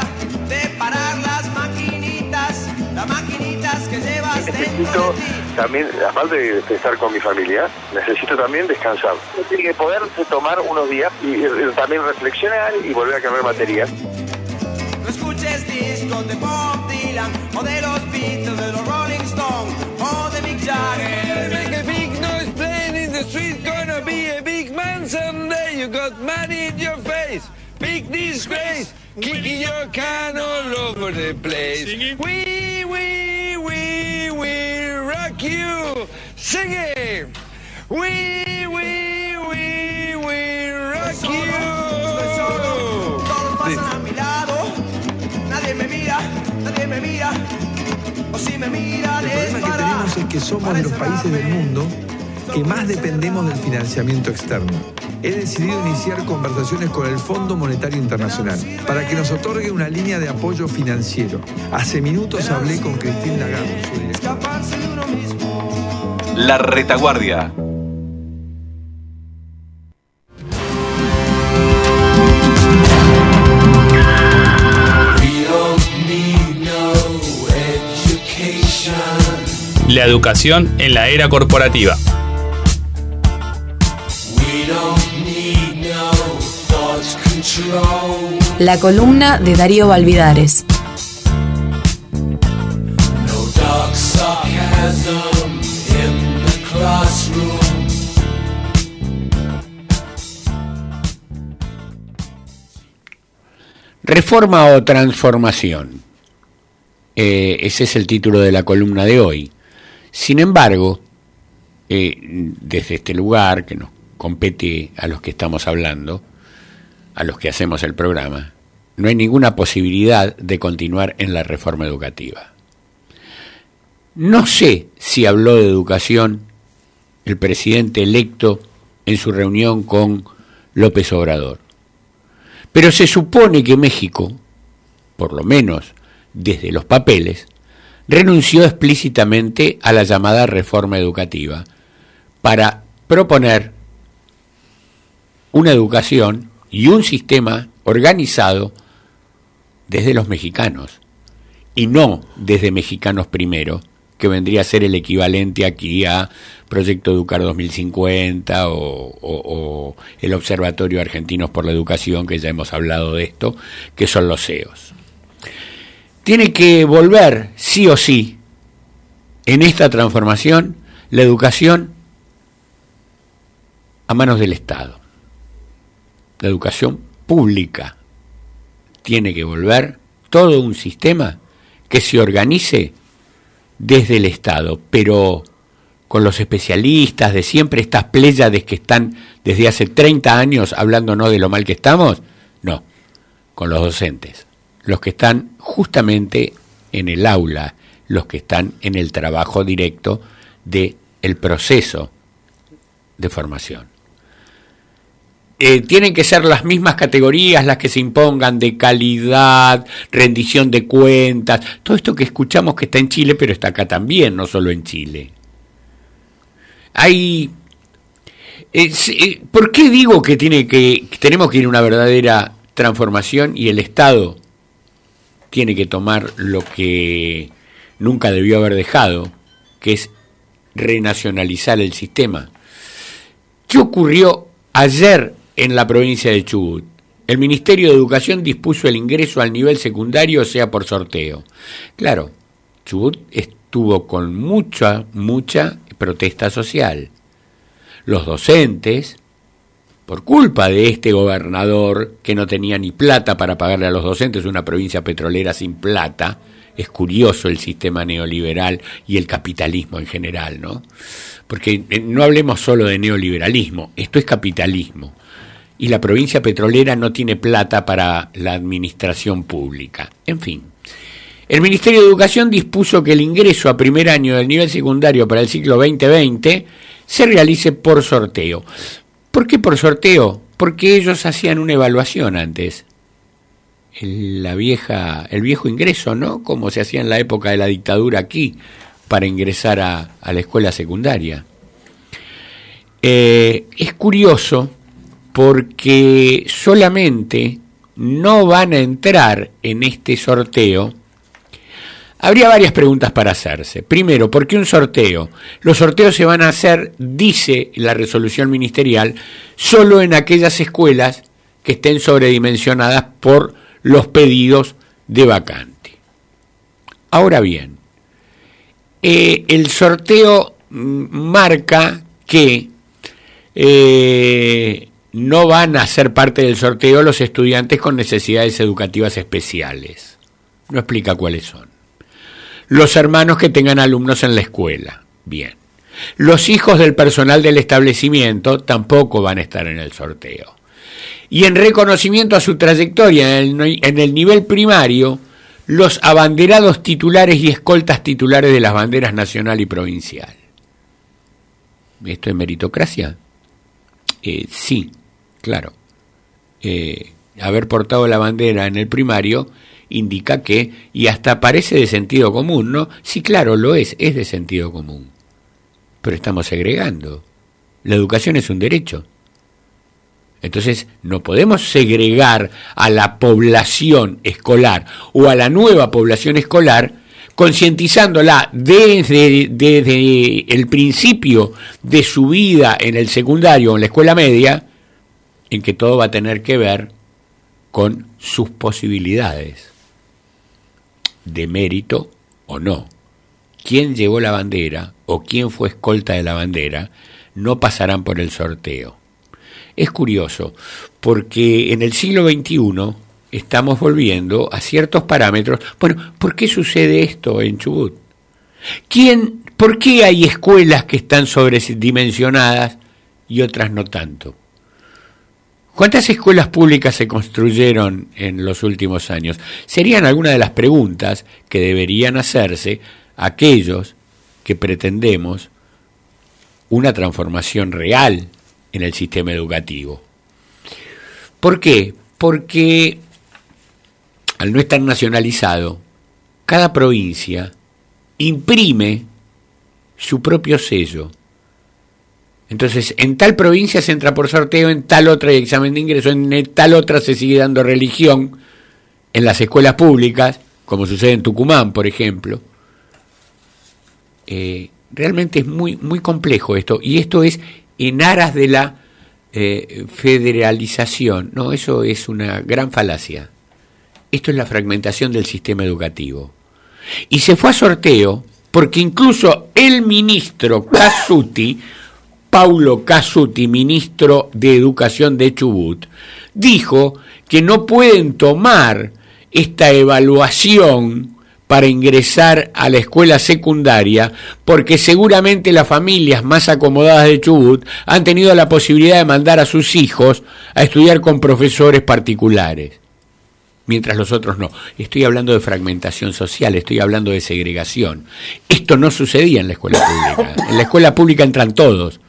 de parar las maquinitas, las maquinitas que llevas dentro Necesito de ti. también, aparte de estar con mi familia, necesito también descansar. Tiene que poder tomar unos días y, eh, también reflexionar y volver a cargar baterías. No escuches discos de Bob Dylan o de los Beatles, de los Rolling Stones o de Mick Jagger. Make a big noise playing in the street, gonna be a big man someday. You got money in your face, big disgrace, kicking your can all over the place. We, we, we, we rock you, sing it. We, we, we, we rock you. Todos pasan a mi lado, nadie me mira, nadie me mira. O si me miran El es problema que para tenemos es que somos de los países del mundo que más dependemos del financiamiento externo. He decidido iniciar conversaciones con el Fondo Monetario Internacional para que nos otorgue una línea de apoyo financiero. Hace minutos hablé con Christine Lagarde, su directora. La retaguardia. La educación en la era corporativa. La columna de Darío Valvidares. Reforma o transformación. Eh, ese es el título de la columna de hoy. Sin embargo, eh, desde este lugar que nos compete a los que estamos hablando, a los que hacemos el programa, no hay ninguna posibilidad de continuar en la reforma educativa. No sé si habló de educación el presidente electo en su reunión con López Obrador, pero se supone que México, por lo menos desde los papeles, renunció explícitamente a la llamada reforma educativa para proponer una educación y un sistema organizado desde los mexicanos y no desde Mexicanos Primero, que vendría a ser el equivalente aquí a Proyecto Educar 2050 o, o- el Observatorio Argentinos por la Educación, que ya hemos hablado de esto, que son los CEOs. Tiene que volver, sí o sí, en esta transformación, la educación a manos del Estado. La educación pública tiene que volver todo un sistema que se organice desde el Estado, pero con los especialistas de siempre, estas pléyades que están desde hace 30 años hablándonos de lo mal que estamos, no, con los docentes, los que están justamente en el aula, los que están en el trabajo directo de el proceso de formación. Eh, tienen que ser las mismas categorías las que se impongan de calidad, rendición de cuentas, todo esto que escuchamos que está en Chile, pero está acá también, no solo en Chile. Hay eh, ¿Por qué digo que, tiene que, que tenemos que ir a una verdadera transformación y el Estado tiene que tomar lo que nunca debió haber dejado, que es renacionalizar el sistema? ¿Qué ocurrió ayer en la provincia de Chubut? El Ministerio de Educación dispuso el ingreso al nivel secundario, o sea, por sorteo. Claro, Chubut estuvo con mucha, mucha protesta social. Los docentes, por culpa de este gobernador que no tenía ni plata para pagarle a los docentes, una provincia petrolera sin plata, es curioso el sistema neoliberal y el capitalismo en general, ¿no? Porque eh, no hablemos solo de neoliberalismo, esto es capitalismo. Y la provincia petrolera no tiene plata para la administración pública. En fin. El Ministerio de Educación dispuso que el ingreso a primer año del nivel secundario para el ciclo 2020 se realice por sorteo. ¿Por qué por sorteo? Porque ellos hacían una evaluación antes. El, la vieja, el viejo ingreso, ¿no? Como se hacía en la época de la dictadura aquí, para ingresar a, la escuela secundaria. Eh, es curioso porque solamente no van a entrar en este sorteo. Habría varias preguntas para hacerse. Primero, ¿por qué un sorteo? Los sorteos se van a hacer, dice la resolución ministerial, solo en aquellas escuelas que estén sobredimensionadas por los pedidos de vacante. Ahora bien, eh, el sorteo marca que eh, no van a ser parte del sorteo los estudiantes con necesidades educativas especiales. No explica cuáles son. Los hermanos que tengan alumnos en la escuela. Bien. Los hijos del personal del establecimiento tampoco van a estar en el sorteo. Y en reconocimiento a su trayectoria en el, nivel primario, los abanderados titulares y escoltas titulares de las banderas nacional y provincial. ¿Esto es meritocracia? Eh, sí, claro. Eh, haber portado la bandera en el primario indica que, y hasta parece de sentido común, ¿no? Sí, claro, lo es, es de sentido común. Pero estamos segregando. La educación es un derecho. Entonces, no podemos segregar a la población escolar o a la nueva población escolar concientizándola desde, desde el principio de su vida en el secundario o en la escuela media, en que todo va a tener que ver con sus posibilidades de mérito o no. Quién llevó la bandera o quién fue escolta de la bandera no pasarán por el sorteo. Es curioso, porque en el siglo XXI estamos volviendo a ciertos parámetros. Bueno, ¿por qué sucede esto en Chubut? ¿Quién, ¿Por qué hay escuelas que están sobredimensionadas y otras no tanto. ¿Cuántas escuelas públicas se construyeron en los últimos años? Serían algunas de las preguntas que deberían hacerse aquellos que pretendemos una transformación real en el sistema educativo. ¿Por qué? Porque al no estar nacionalizado, cada provincia imprime su propio sello. Entonces, en tal provincia se entra por sorteo, en tal otra hay examen de ingreso, en tal otra se sigue dando religión, en las escuelas públicas, como sucede en Tucumán, por ejemplo. Eh, realmente es muy, muy complejo esto, y esto es en aras de la eh, federalización. No, eso es una gran falacia. Esto es la fragmentación del sistema educativo. Y se fue a sorteo porque incluso el ministro Casuti, Paulo Casuti, ministro de Educación de Chubut, dijo que no pueden tomar esta evaluación para ingresar a la escuela secundaria, porque seguramente las familias más acomodadas de Chubut han tenido la posibilidad de mandar a sus hijos a estudiar con profesores particulares mientras los otros no. Estoy hablando de fragmentación social, estoy hablando de segregación. Esto no sucedía en la escuela pública. En la escuela pública entran todos.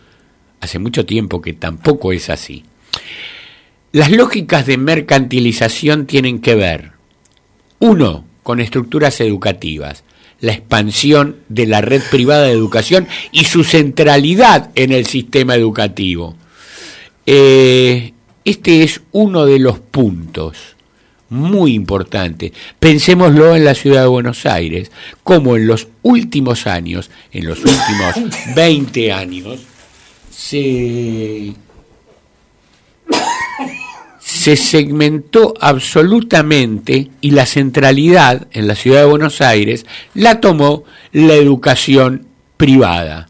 Hace mucho tiempo que tampoco es así. Las lógicas de mercantilización tienen que ver, uno, con estructuras educativas, la expansión de la red privada de educación y su centralidad en el sistema educativo. Eh, este es uno de los puntos muy importante. Pensémoslo en la ciudad de Buenos Aires, como en los últimos años, en los últimos 20 años, se, se segmentó absolutamente y la centralidad en la ciudad de Buenos Aires la tomó la educación privada.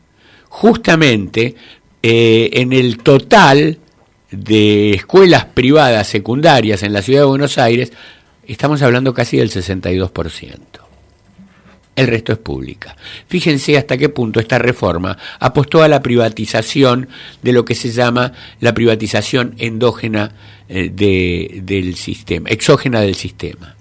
Justamente eh, en el total de escuelas privadas secundarias en la ciudad de Buenos Aires, estamos hablando casi del 62%. El resto es pública. Fíjense hasta qué punto esta reforma apostó a la privatización de lo que se llama la privatización endógena eh, de, del sistema, exógena del sistema.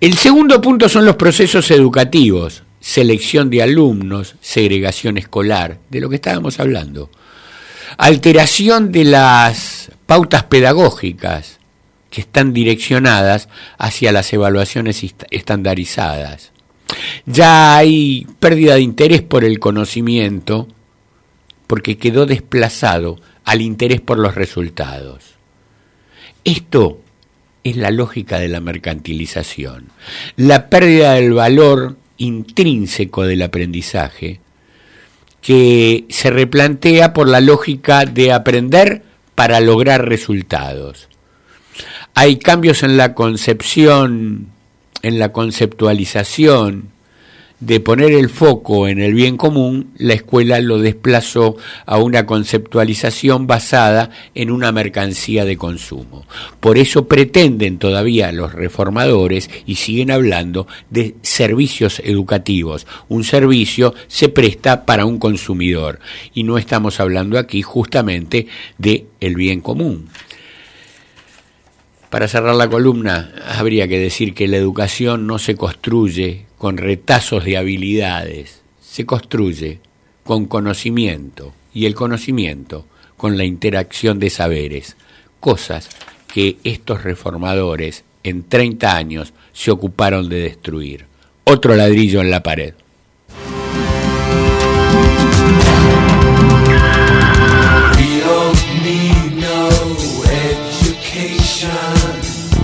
El segundo punto son los procesos educativos, selección de alumnos, segregación escolar, de lo que estábamos hablando alteración de las pautas pedagógicas que están direccionadas hacia las evaluaciones estandarizadas. Ya hay pérdida de interés por el conocimiento porque quedó desplazado al interés por los resultados. Esto es la lógica de la mercantilización, la pérdida del valor intrínseco del aprendizaje que se replantea por la lógica de aprender para lograr resultados. Hay cambios en la concepción, en la conceptualización de poner el foco en el bien común, la escuela lo desplazó a una conceptualización basada en una mercancía de consumo. Por eso pretenden todavía los reformadores y siguen hablando de servicios educativos. Un servicio se presta para un consumidor y no estamos hablando aquí justamente de el bien común. Para cerrar la columna, habría que decir que la educación no se construye con retazos de habilidades, se construye con conocimiento y el conocimiento con la interacción de saberes, cosas que estos reformadores en 30 años se ocuparon de destruir. Otro ladrillo en la pared.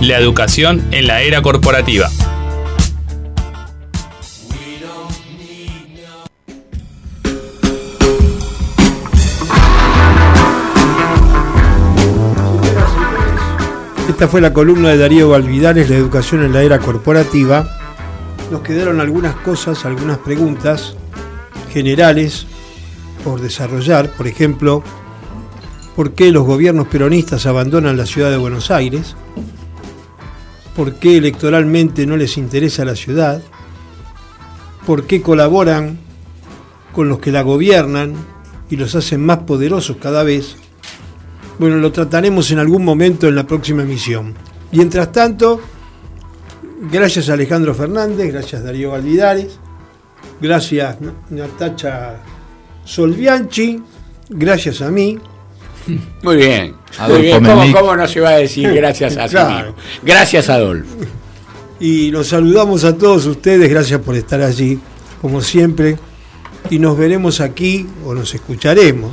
La educación en la era corporativa. Esta fue la columna de Darío Valvidares, la educación en la era corporativa. Nos quedaron algunas cosas, algunas preguntas generales por desarrollar. Por ejemplo, ¿por qué los gobiernos peronistas abandonan la ciudad de Buenos Aires? ¿Por qué electoralmente no les interesa la ciudad? ¿Por qué colaboran con los que la gobiernan y los hacen más poderosos cada vez, bueno, lo trataremos en algún momento en la próxima emisión. Mientras tanto, gracias a Alejandro Fernández, gracias Darío Valvidares, gracias Natacha Solbianchi, gracias a mí. Muy bien. Adolfo Muy bien. ¿Cómo, cómo no se va a decir gracias a sí Claro. mismo? Gracias, Adolfo. Y los saludamos a todos ustedes, gracias por estar allí, como siempre. Y nos veremos aquí, o nos escucharemos.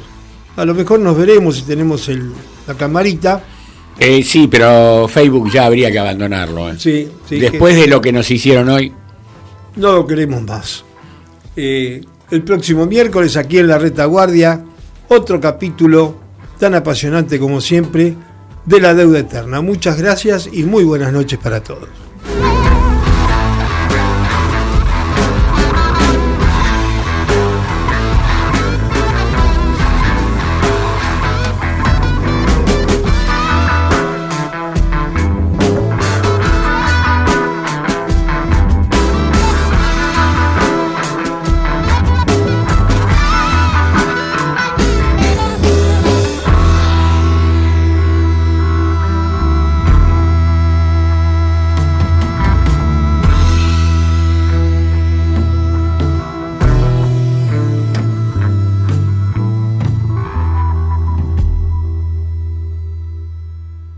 A lo mejor nos veremos si tenemos el- la camarita. Eh, sí, pero Facebook ya habría que abandonarlo. ¿eh? Sí, sí, Después que- de lo que nos hicieron hoy. No lo queremos más. Eh, el próximo miércoles aquí en la retaguardia, otro capítulo tan apasionante como siempre de la deuda eterna. Muchas gracias y muy buenas noches para todos.